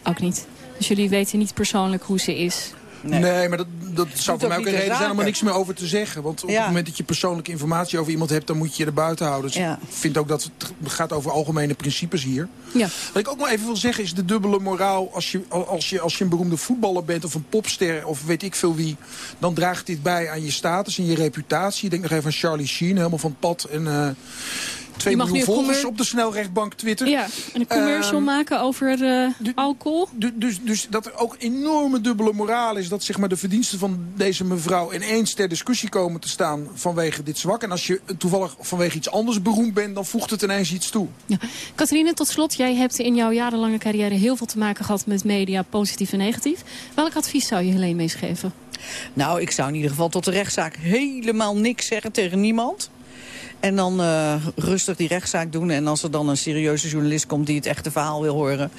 Ook niet. Dus jullie weten niet persoonlijk hoe ze is? Nee, maar dat, dat zou voor mij ook een de reden zijn om er niks meer over te zeggen. Want op Ja. het moment dat je persoonlijke informatie over iemand hebt... dan moet je je er buiten houden. Dus Ja. ik vind ook dat het gaat over algemene principes hier. Ja. Wat ik ook nog even wil zeggen is de dubbele moraal. Als je, als, je, als je een beroemde voetballer bent of een popster of weet ik veel wie... dan draagt dit bij aan je status en je reputatie. Ik denk nog even aan Charlie Sheen, helemaal van het pad. En eh 2 Je mag miljoen volgers commer- op de snelrechtbank Twitter. Ja, en een commercial Ehm, maken over eh, alcohol. Du- Dus, dus dat er ook enorme dubbele moraal is... dat zeg maar, de verdiensten van deze mevrouw ineens ter discussie komen te staan... vanwege dit zwak. En als je toevallig vanwege iets anders beroemd bent... dan voegt het ineens iets toe. Catharine, tot slot, jij hebt in jouw jarenlange carrière heel veel te maken gehad met media, positief en negatief. Welk advies zou je Helene meegeven? Nou, ik zou in ieder geval tot de rechtszaak helemaal niks zeggen tegen niemand. En dan eh, rustig die rechtszaak doen. En als er dan een serieuze journalist komt die het echte verhaal wil horen...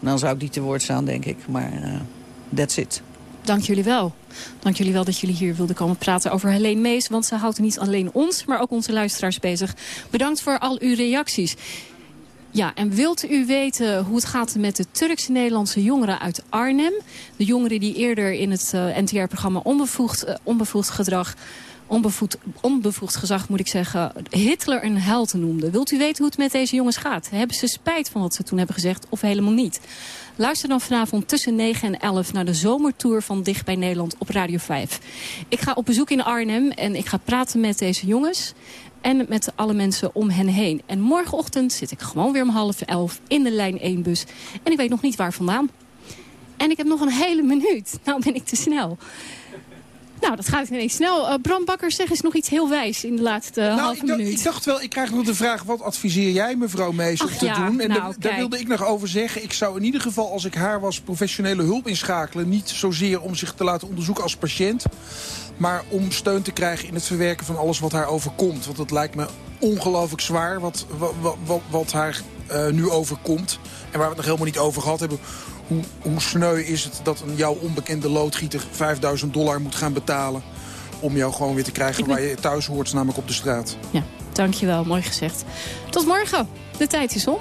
dan zou ik die te woord staan, denk ik. Maar eh, that's it. Dank jullie wel. Dank jullie wel dat jullie hier wilden komen praten over Helene Mees. Want ze houdt niet alleen ons, maar ook onze luisteraars bezig. Bedankt voor al uw reacties. Ja, en wilt u weten hoe het gaat met de Turkse Nederlandse jongeren uit Arnhem? De jongeren die eerder in het eh, NTR-programma onbevoegd, onbevoegd gedrag... Onbevoegd, onbevoegd gezag, moet ik zeggen, Hitler een held noemde. Wilt u weten hoe het met deze jongens gaat? Hebben ze spijt van wat ze toen hebben gezegd of helemaal niet? Luister dan vanavond tussen 9 en 11 naar de zomertour van Dicht bij Nederland op Radio 5. Ik ga op bezoek in Arnhem en ik ga praten met deze jongens en met alle mensen om hen heen. En morgenochtend zit ik gewoon weer om half elf in de lijn 1 bus. En ik weet nog niet waar vandaan. En ik heb nog een hele minuut. Nou ben ik te snel. Nou, dat gaat ineens snel. Eh, Bram Bakker, zeg eens nog iets heel wijs in de laatste nou, halve ik, dacht, minuut. ik dacht wel, ik krijg nog de vraag... wat adviseer jij mevrouw Mees om te ja, doen? En nou, daar- wilde ik nog over zeggen. Ik zou in ieder geval, als ik haar was, professionele hulp inschakelen. Niet zozeer om zich te laten onderzoeken als patiënt... maar om steun te krijgen in het verwerken van alles wat haar overkomt. Want het lijkt me ongelooflijk zwaar wat, wat, wat, wat haar eh, nu overkomt. En waar we het nog helemaal niet over gehad hebben... Hoe, hoe sneu is het dat een jouw onbekende loodgieter 5000 dollar moet gaan betalen... om jou gewoon weer te krijgen ben- waar je thuis hoort, namelijk op de straat. Ja, dankjewel. Mooi gezegd. Tot morgen. De tijd is om.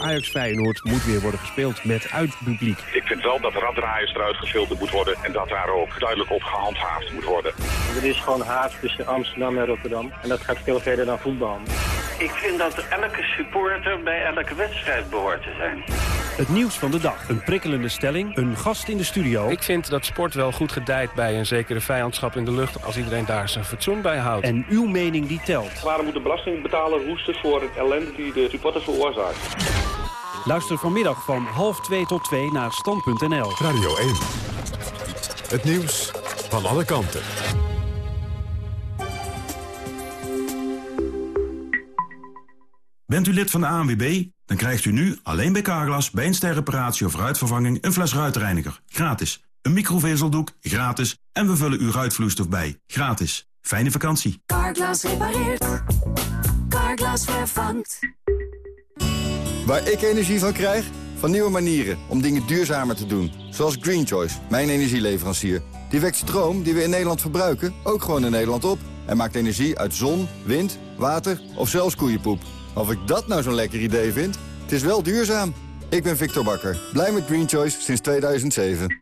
Ajax Feyenoord moet weer worden gespeeld met uitpubliek. Ik vind wel dat raddraaiers eruit gefilterd moet worden en dat daar ook duidelijk op gehandhaafd moet worden. Er is gewoon haat tussen Amsterdam en Rotterdam. En dat gaat veel verder dan voetbal. Ik vind dat elke supporter bij elke wedstrijd behoort te zijn. Het nieuws van de dag. Een prikkelende stelling, een gast in de studio. Ik vind dat sport wel goed gedijt bij een zekere vijandschap in de lucht... als iedereen daar zijn fatsoen bij houdt. En uw mening die telt. Waarom moet de belastingbetaler hoesten voor het ellende die de supporter veroorzaakt? Luister vanmiddag van half 2 tot 2 naar stand.nl. Radio 1. Het nieuws van alle kanten. Bent u lid van de ANWB? Dan krijgt u nu alleen bij Carglass bij een sterreparatie of ruitvervanging een fles ruitreiniger. Gratis. Een microvezeldoek. Gratis. En we vullen uw ruitvloeistof bij. Gratis. Fijne vakantie. Carglass repareert. Carglass vervangt. Waar ik energie van krijg? Van nieuwe manieren om dingen duurzamer te doen. Zoals Green Choice, mijn energieleverancier. Die wekt stroom die we in Nederland verbruiken ook gewoon in Nederland op. En maakt energie uit zon, wind, water of zelfs koeienpoep. Of ik dat nou zo'n lekker idee vind? Het is wel duurzaam. Ik ben Victor Bakker, blij met Green Choice sinds 2007.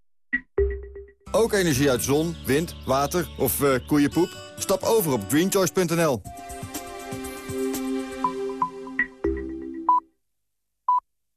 Ook energie uit zon, wind, water of eh, koeienpoep? Stap over op greenchoice.nl.